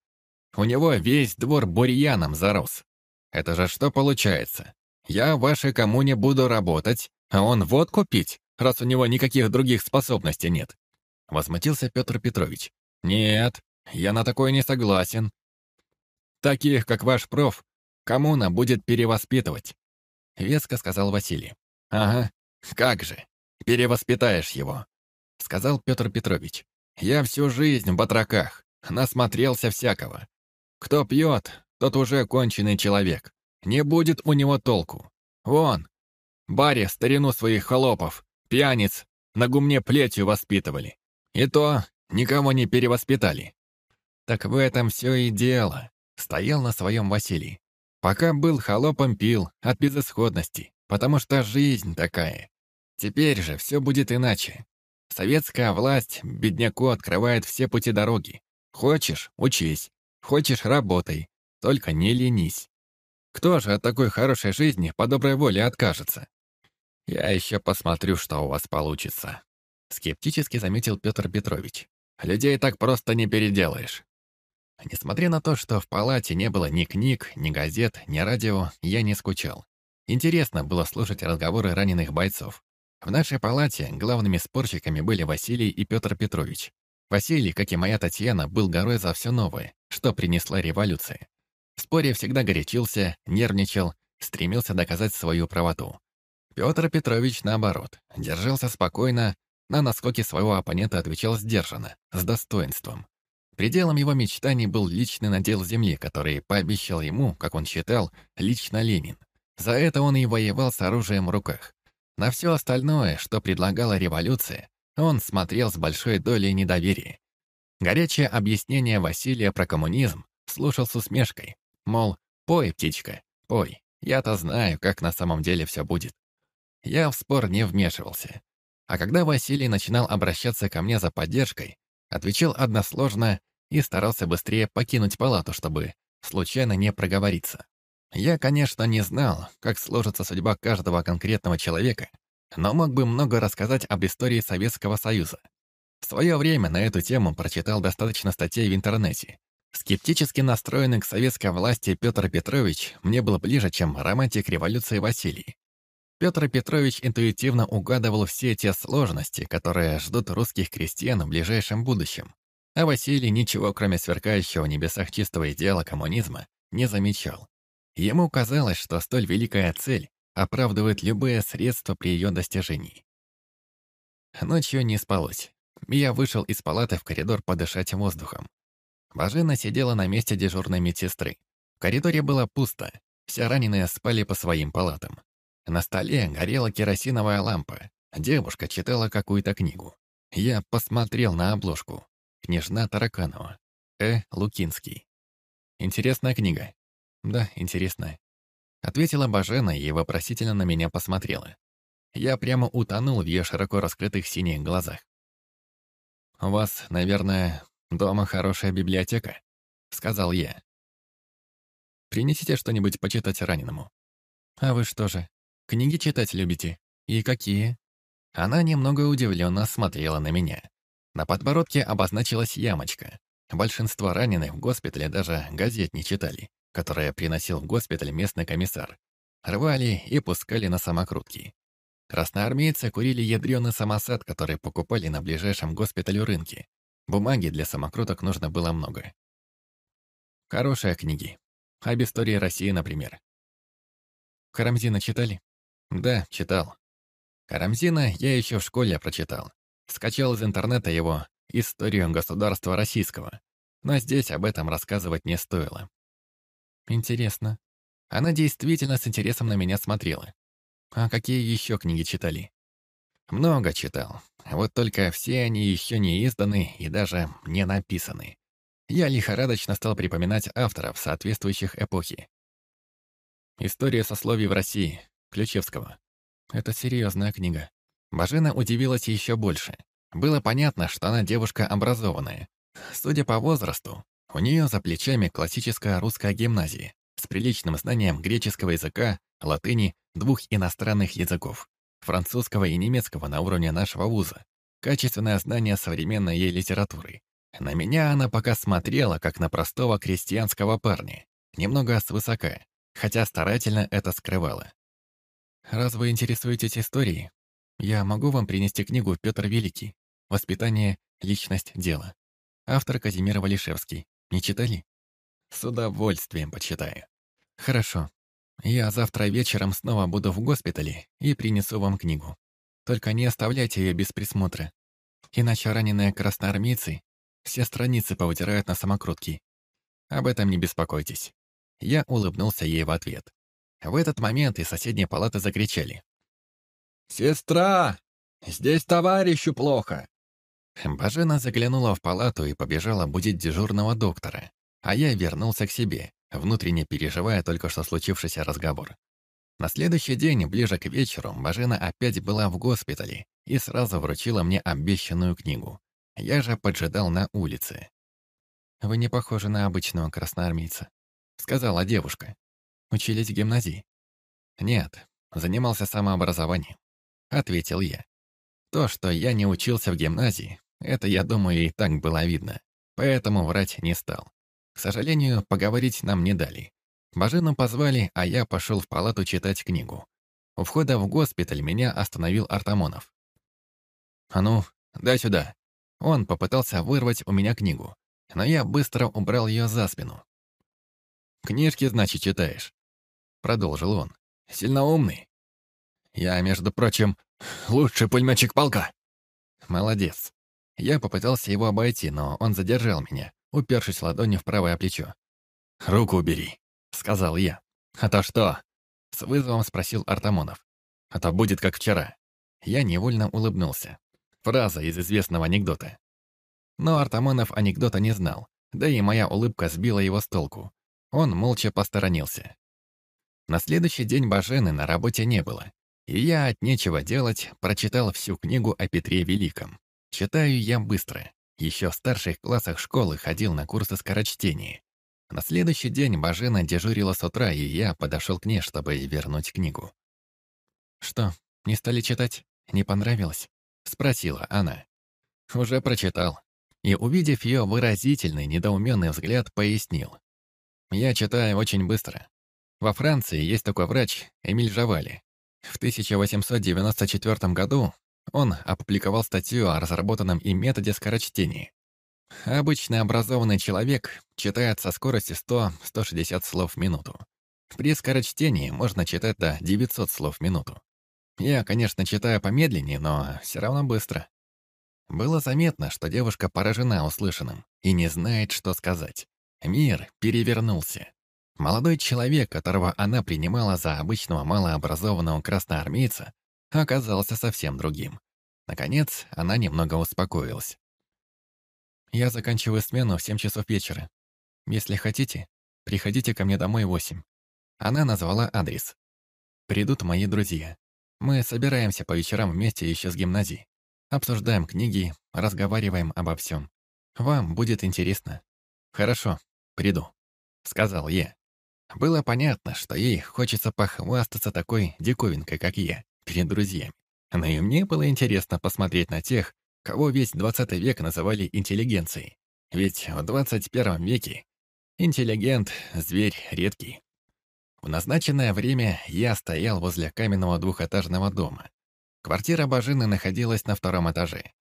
У него весь двор бурьяном зарос. Это же что получается? Я в вашей коммуне буду работать, а он водку пить, раз у него никаких других способностей нет». Возмутился Петр Петрович. «Нет, я на такое не согласен. Таких, как ваш проф, коммуна будет перевоспитывать. Веско сказал Василий. Ага, как же, перевоспитаешь его. Сказал Петр Петрович. Я всю жизнь в батраках, насмотрелся всякого. Кто пьет, тот уже конченый человек. Не будет у него толку. Вон, Баре старину своих холопов, пьяниц, на гумне плетью воспитывали. И то никого не перевоспитали. Так в этом все и дело. Стоял на своем Василий. Пока был холопом пил от безысходности, потому что жизнь такая. Теперь же все будет иначе. Советская власть бедняку открывает все пути дороги. Хочешь — учись. Хочешь — работай. Только не ленись. Кто же от такой хорошей жизни по доброй воле откажется? Я еще посмотрю, что у вас получится. Скептически заметил Петр Петрович. Людей так просто не переделаешь. Несмотря на то, что в палате не было ни книг, ни газет, ни радио, я не скучал. Интересно было слушать разговоры раненых бойцов. В нашей палате главными спорщиками были Василий и Петр Петрович. Василий, как и моя Татьяна, был горой за все новое, что принесла революция. В споре всегда горячился, нервничал, стремился доказать свою правоту. Петр Петрович, наоборот, держался спокойно, на наскоки своего оппонента отвечал сдержанно, с достоинством. Пределом его мечтаний был личный надел земли, который пообещал ему, как он считал, лично Ленин. За это он и воевал с оружием в руках. На все остальное, что предлагала революция, он смотрел с большой долей недоверия. Горячее объяснение Василия про коммунизм слушал с усмешкой. Мол, пой, птичка, пой, я-то знаю, как на самом деле все будет. Я в спор не вмешивался. А когда Василий начинал обращаться ко мне за поддержкой, отвечал односложно и старался быстрее покинуть палату, чтобы случайно не проговориться. Я, конечно, не знал, как сложится судьба каждого конкретного человека, но мог бы много рассказать об истории Советского Союза. В свое время на эту тему прочитал достаточно статей в интернете. Скептически настроенный к советской власти Петр Петрович мне был ближе, чем романтик революции Василий. Петр Петрович интуитивно угадывал все те сложности, которые ждут русских крестьян в ближайшем будущем. А Василий ничего, кроме сверкающего в небесах чистого идеала коммунизма, не замечал. Ему казалось, что столь великая цель оправдывает любые средства при ее достижении. Ночью не спалось. Я вышел из палаты в коридор подышать воздухом. Бажена сидела на месте дежурной медсестры. В коридоре было пусто. Все раненые спали по своим палатам. На столе горела керосиновая лампа. Девушка читала какую-то книгу. Я посмотрел на обложку. Княжна Тараканова. Э. Лукинский. Интересная книга. «Да, интересно». Ответила Бажена и вопросительно на меня посмотрела. Я прямо утонул в ее широко раскрытых синих глазах. «У вас, наверное, дома хорошая библиотека?» — сказал я. «Принесите что-нибудь почитать раненому». «А вы что же, книги читать любите? И какие?» Она немного удивленно смотрела на меня. На подбородке обозначилась ямочка. Большинство раненых в госпитале даже газет не читали которое приносил в госпиталь местный комиссар. Рвали и пускали на самокрутки. Красноармейцы курили ядреный самосад, который покупали на ближайшем госпиталю рынке. Бумаги для самокруток нужно было много. Хорошие книги. Об истории России, например. Карамзина читали? Да, читал. Карамзина я еще в школе прочитал. Скачал из интернета его «Историю государства российского». Но здесь об этом рассказывать не стоило. Интересно. Она действительно с интересом на меня смотрела. А какие еще книги читали? Много читал. Вот только все они еще не изданы и даже не написаны. Я лихорадочно стал припоминать авторов, соответствующих эпохи. «История сословий в России» Ключевского. Это серьезная книга. Бажена удивилась еще больше. Было понятно, что она девушка образованная. Судя по возрасту, у нее за плечами классическая русская гимназия с приличным знанием греческого языка, латыни, двух иностранных языков, французского и немецкого на уровне нашего вуза, качественное знание современной ей литературы. На меня она пока смотрела, как на простого крестьянского парня, немного свысока, хотя старательно это скрывала. «Раз вы интересуетесь историей, я могу вам принести книгу «Петр Великий. Воспитание, личность, дело». Автор Казимир Валишевский. Не читали? С удовольствием почитаю. Хорошо. Я завтра вечером снова буду в госпитале и принесу вам книгу. Только не оставляйте ее без присмотра. Иначе раненые красноармейцы все страницы повытирают на самокрутки. Об этом не беспокойтесь. Я улыбнулся ей в ответ. В этот момент из соседней палаты закричали. «Сестра! Здесь товарищу плохо!» Бажена заглянула в палату и побежала будить дежурного доктора, а я вернулся к себе, внутренне переживая только что случившийся разговор. На следующий день, ближе к вечеру, Бажена опять была в госпитале и сразу вручила мне обещанную книгу. Я же поджидал на улице. «Вы не похожи на обычного красноармейца», — сказала девушка. «Учились в гимназии?» «Нет, занимался самообразованием», — ответил я. То, что я не учился в гимназии, это, я думаю, и так было видно, поэтому врать не стал. К сожалению, поговорить нам не дали. Бажену позвали, а я пошел в палату читать книгу. У входа в госпиталь меня остановил Артамонов. «А ну, дай сюда». Он попытался вырвать у меня книгу, но я быстро убрал ее за спину. «Книжки, значит, читаешь?» Продолжил он. «Сильно умный?» «Я, между прочим, лучший пулеметчик полка». «Молодец». Я попытался его обойти, но он задержал меня, упершись ладонью в правое плечо. «Руку убери», — сказал я. «А то что?» — с вызовом спросил Артамонов. «А то будет как вчера». Я невольно улыбнулся. Фраза из известного анекдота. Но Артамонов анекдота не знал, да и моя улыбка сбила его с толку. Он молча посторонился. На следующий день Бажены на работе не было, и я от нечего делать прочитал всю книгу о Петре Великом. Читаю я быстро. Еще в старших классах школы ходил на курсы скорочтения. На следующий день Бажена дежурила с утра, и я подошел к ней, чтобы вернуть книгу. «Что, не стали читать? Не понравилось?» — спросила она. «Уже прочитал». И, увидев ее выразительный, недоуменный взгляд, пояснил. «Я читаю очень быстро. Во Франции есть такой врач Эмиль Жавали. В 1894 году он опубликовал статью о разработанном им методе скорочтения. Обычный образованный человек читает со скоростью 100-160 слов в минуту. При скорочтении можно читать до 900 слов в минуту. Я, конечно, читаю помедленнее, но все равно быстро. Было заметно, что девушка поражена услышанным и не знает, что сказать. Мир перевернулся. Молодой человек, которого она принимала за обычного малообразованного красноармейца, оказался совсем другим. Наконец, она немного успокоилась. «Я заканчиваю смену в 7 часов вечера. Если хотите, приходите ко мне домой в 8». Она назвала адрес. «Придут мои друзья. Мы собираемся по вечерам вместе еще с гимназией. Обсуждаем книги, разговариваем обо всем. Вам будет интересно». «Хорошо, приду», — сказал я. Было понятно, что ей хочется похвастаться такой диковинкой, как я перед друзьями. Но и мне было интересно посмотреть на тех, кого весь 20 век называли интеллигенцией. Ведь в 21 веке интеллигент — зверь редкий. В назначенное время я стоял возле каменного двухэтажного дома. Квартира Бажины находилась на втором этаже.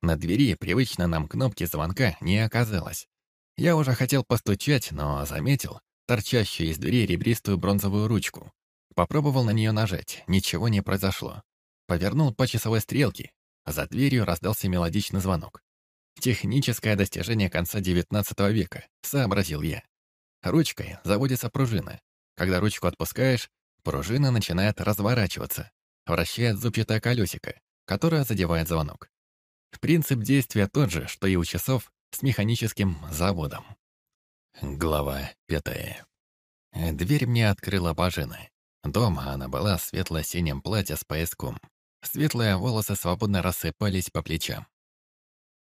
На двери привычно нам кнопки звонка не оказалось. Я уже хотел постучать, но заметил торчащую из двери ребристую бронзовую ручку. Попробовал на нее нажать, ничего не произошло. Повернул по часовой стрелке, за дверью раздался мелодичный звонок. Техническое достижение конца XIX века, сообразил я. Ручкой заводится пружина. Когда ручку отпускаешь, пружина начинает разворачиваться, вращает зубчатое колесико, которое задевает звонок. Принцип действия тот же, что и у часов с механическим заводом. Глава пятая. Дверь мне открыла Бажина. Дома она была в светло-синем платье с пояском. Светлые волосы свободно рассыпались по плечам.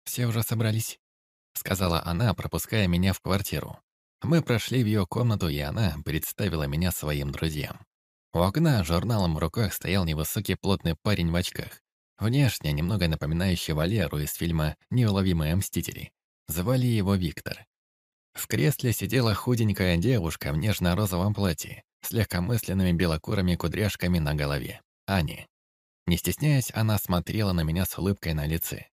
«Все уже собрались», — сказала она, пропуская меня в квартиру. Мы прошли в ее комнату, и она представила меня своим друзьям. У окна журналом в руках стоял невысокий плотный парень в очках, внешне немного напоминающий Валеру из фильма «Неуловимые мстители». Звали его Виктор. В кресле сидела худенькая девушка в нежно-розовом платье с легкомысленными белокурыми кудряшками на голове. Ани. Не стесняясь, она смотрела на меня с улыбкой на лице.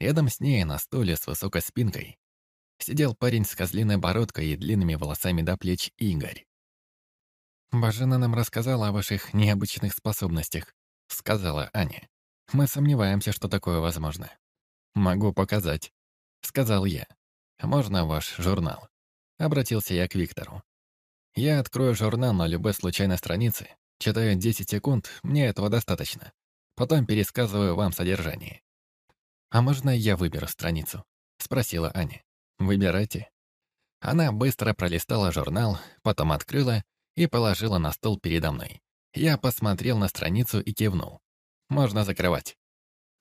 Рядом с ней, на стуле с высокой спинкой, сидел парень с козлиной бородкой и длинными волосами до плеч Игорь. «Бажена нам рассказала о ваших необычных способностях», — сказала Аня. «Мы сомневаемся, что такое возможно». «Могу показать», — сказал я. «Можно ваш журнал?» Обратился я к Виктору. Я открою журнал на любой случайной странице, читаю 10 секунд, мне этого достаточно. Потом пересказываю вам содержание. «А можно я выберу страницу?» — спросила Аня. «Выбирайте». Она быстро пролистала журнал, потом открыла и положила на стол передо мной. Я посмотрел на страницу и кивнул. «Можно закрывать».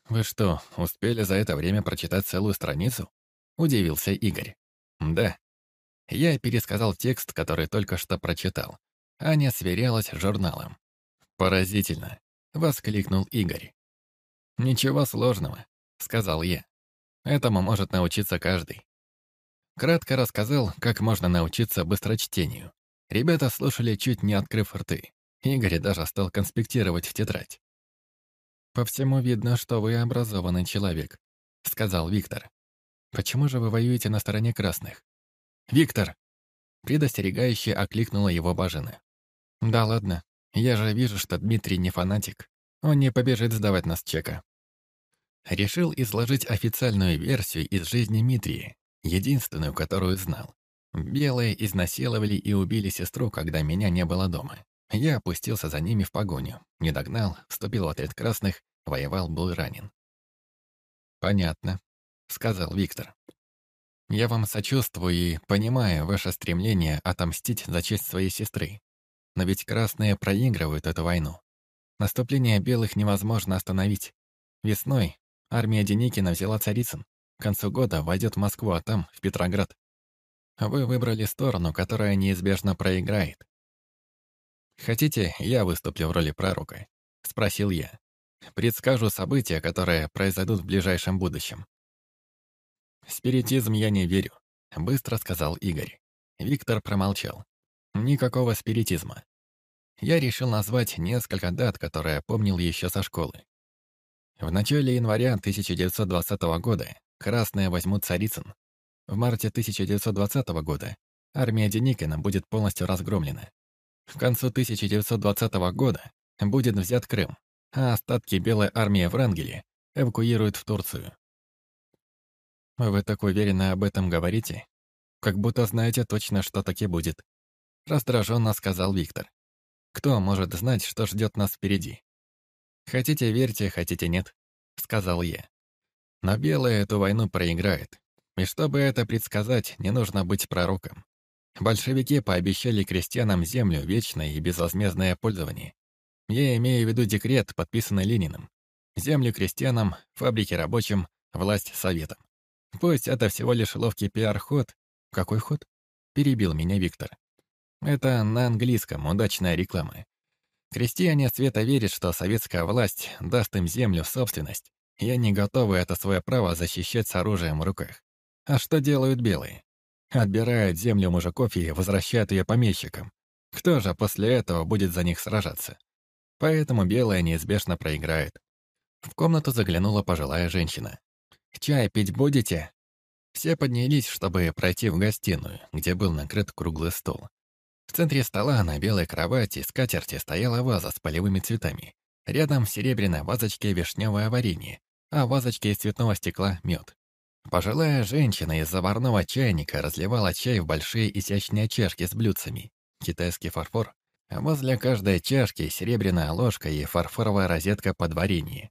«Вы что, успели за это время прочитать целую страницу?» — удивился Игорь. «Да». Я пересказал текст, который только что прочитал. Аня сверялась с журналом. «Поразительно», — воскликнул Игорь. «Ничего сложного», — сказал я. «Этому может научиться каждый». Кратко рассказал, как можно научиться быстрочтению. Ребята слушали, чуть не открыв рты. Игорь даже стал конспектировать в тетрадь. «По всему видно, что вы образованный человек», — сказал Виктор. «Почему же вы воюете на стороне красных?» «Виктор!» — предостерегающе окликнула его Бажина. Да ладно, я же вижу, что Дмитрий не фанатик. Он не побежит сдавать нас чека. Решил изложить официальную версию из жизни Дмитрия, единственную, которую знал. Белые изнасиловали и убили сестру, когда меня не было дома. Я опустился за ними в погоню, не догнал, вступил в отряд красных, воевал, был ранен. «Понятно», — сказал Виктор. «Я вам сочувствую и понимаю ваше стремление отомстить за честь своей сестры. Но ведь красные проигрывают эту войну. Наступление белых невозможно остановить. Весной армия Деникина взяла Царицын. К концу года войдет в Москву, а там — в Петроград. Вы выбрали сторону, которая неизбежно проиграет. «Хотите, я выступлю в роли пророка?» — спросил я. «Предскажу события, которые произойдут в ближайшем будущем». «Спиритизм я не верю», — быстро сказал Игорь. Виктор промолчал. «Никакого спиритизма я решил назвать несколько дат, которые помнил еще со школы. В начале января 1920 года красные возьмут Царицын. В марте 1920 года армия Деникина будет полностью разгромлена. К концу 1920 года будет взят Крым, а остатки Белой армии в Рангеле эвакуируют в Турцию. Вы так уверенно об этом говорите, как будто знаете точно, что таки будет. Раздраженно сказал Виктор. Кто может знать, что ждет нас впереди? Хотите верьте, хотите нет, сказал я. Но белые эту войну проиграет. И чтобы это предсказать, не нужно быть пророком. Большевики пообещали крестьянам землю, вечное и безвозмездное пользование. Я имею в виду декрет, подписанный Лениным. Землю крестьянам, фабрики рабочим, власть советам. Пусть это всего лишь ловкий пиар-ход. Какой ход? Перебил меня Виктор. Это на английском удачная реклама. Крестьяне света верят, что советская власть даст им землю в собственность, и они готовы это свое право защищать с оружием в руках. А что делают белые? Отбирают землю мужиков и возвращают ее помещикам. Кто же после этого будет за них сражаться? Поэтому белые неизбежно проиграют. В комнату заглянула пожилая женщина. «Чай пить будете?» Все поднялись, чтобы пройти в гостиную, где был накрыт круглый стол. В центре стола на белой кровати скатерти стояла ваза с полевыми цветами. Рядом в серебряной вазочке вишневое варенье, а в вазочке из цветного стекла — мед. Пожилая женщина из заварного чайника разливала чай в большие изящные чашки с блюдцами. Китайский фарфор. Возле каждой чашки серебряная ложка и фарфоровая розетка под варенье.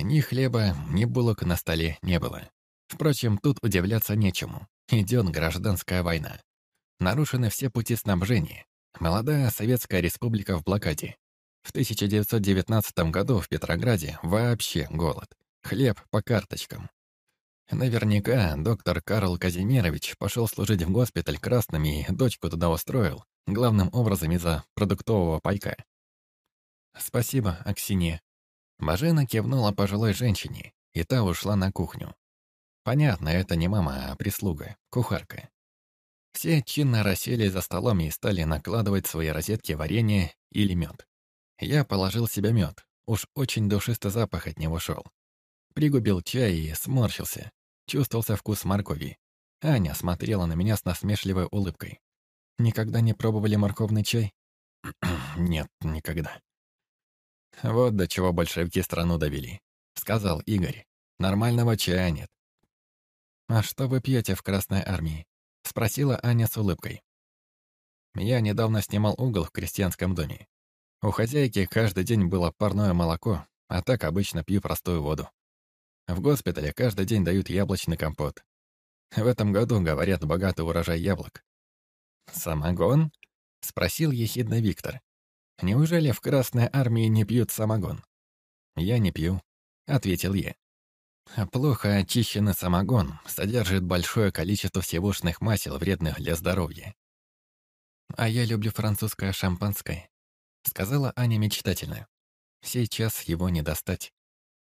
Ни хлеба, ни булок на столе не было. Впрочем, тут удивляться нечему. Идет гражданская война. Нарушены все пути снабжения. Молодая Советская Республика в блокаде. В 1919 году в Петрограде вообще голод. Хлеб по карточкам. Наверняка доктор Карл Казимирович пошел служить в госпиталь красными и дочку туда устроил, главным образом из-за продуктового пайка. «Спасибо, Аксинья». Бажена кивнула пожилой женщине, и та ушла на кухню. Понятно, это не мама, а прислуга, кухарка. Все чинно расселись за столом и стали накладывать свои розетки варенье или мед. Я положил себе мед, уж очень душистый запах от него шел. Пригубил чай и сморщился. Чувствовался вкус моркови. Аня смотрела на меня с насмешливой улыбкой. «Никогда не пробовали морковный чай?» [clears throat] «Нет, никогда». «Вот до чего большевики страну довели», — сказал Игорь. «Нормального чая нет». «А что вы пьете в Красной Армии?» — спросила Аня с улыбкой. Я недавно снимал угол в крестьянском доме. У хозяйки каждый день было парное молоко, а так обычно пью простую воду. В госпитале каждый день дают яблочный компот. В этом году, говорят, богатый урожай яблок. «Самогон?» — спросил ехидно Виктор. «Неужели в Красной Армии не пьют самогон?» «Я не пью», — ответил я. Плохо очищенный самогон содержит большое количество всевушных масел, вредных для здоровья. «А я люблю французское шампанское», — сказала Аня мечтательно. «Сейчас его не достать».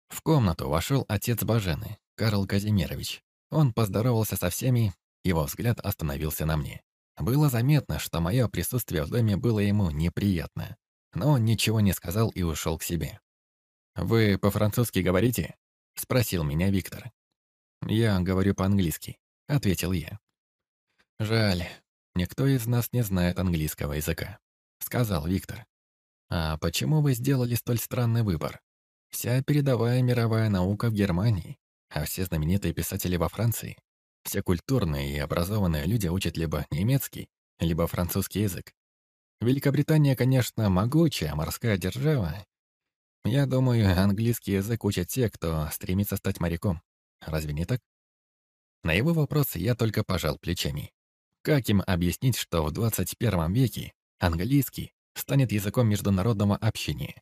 В комнату вошел отец Бажены, Карл Казимирович. Он поздоровался со всеми, его взгляд остановился на мне. Было заметно, что мое присутствие в доме было ему неприятно, но он ничего не сказал и ушел к себе. «Вы по-французски говорите?» — спросил меня Виктор. «Я говорю по-английски», — ответил я. «Жаль, никто из нас не знает английского языка», — сказал Виктор. «А почему вы сделали столь странный выбор? Вся передовая мировая наука в Германии, а все знаменитые писатели во Франции. Все культурные и образованные люди учат либо немецкий, либо французский язык. Великобритания, конечно, могучая морская держава, я думаю, английский язык учат те, кто стремится стать моряком. Разве не так? На его вопрос я только пожал плечами. Как им объяснить, что в 21 веке английский станет языком международного общения?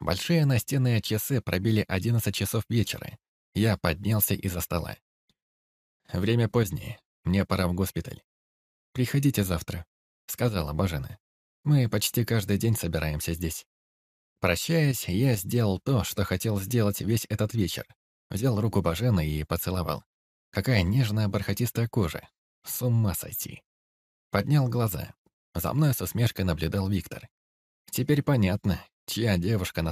Большие настенные часы пробили 11 часов вечера. Я поднялся из-за стола. Время позднее. Мне пора в госпиталь. «Приходите завтра», — сказала Бажена. «Мы почти каждый день собираемся здесь». Прощаясь, я сделал то, что хотел сделать весь этот вечер. Взял руку Бажена и поцеловал. Какая нежная бархатистая кожа. С ума сойти. Поднял глаза. За мной со усмешкой наблюдал Виктор. Теперь понятно, чья девушка на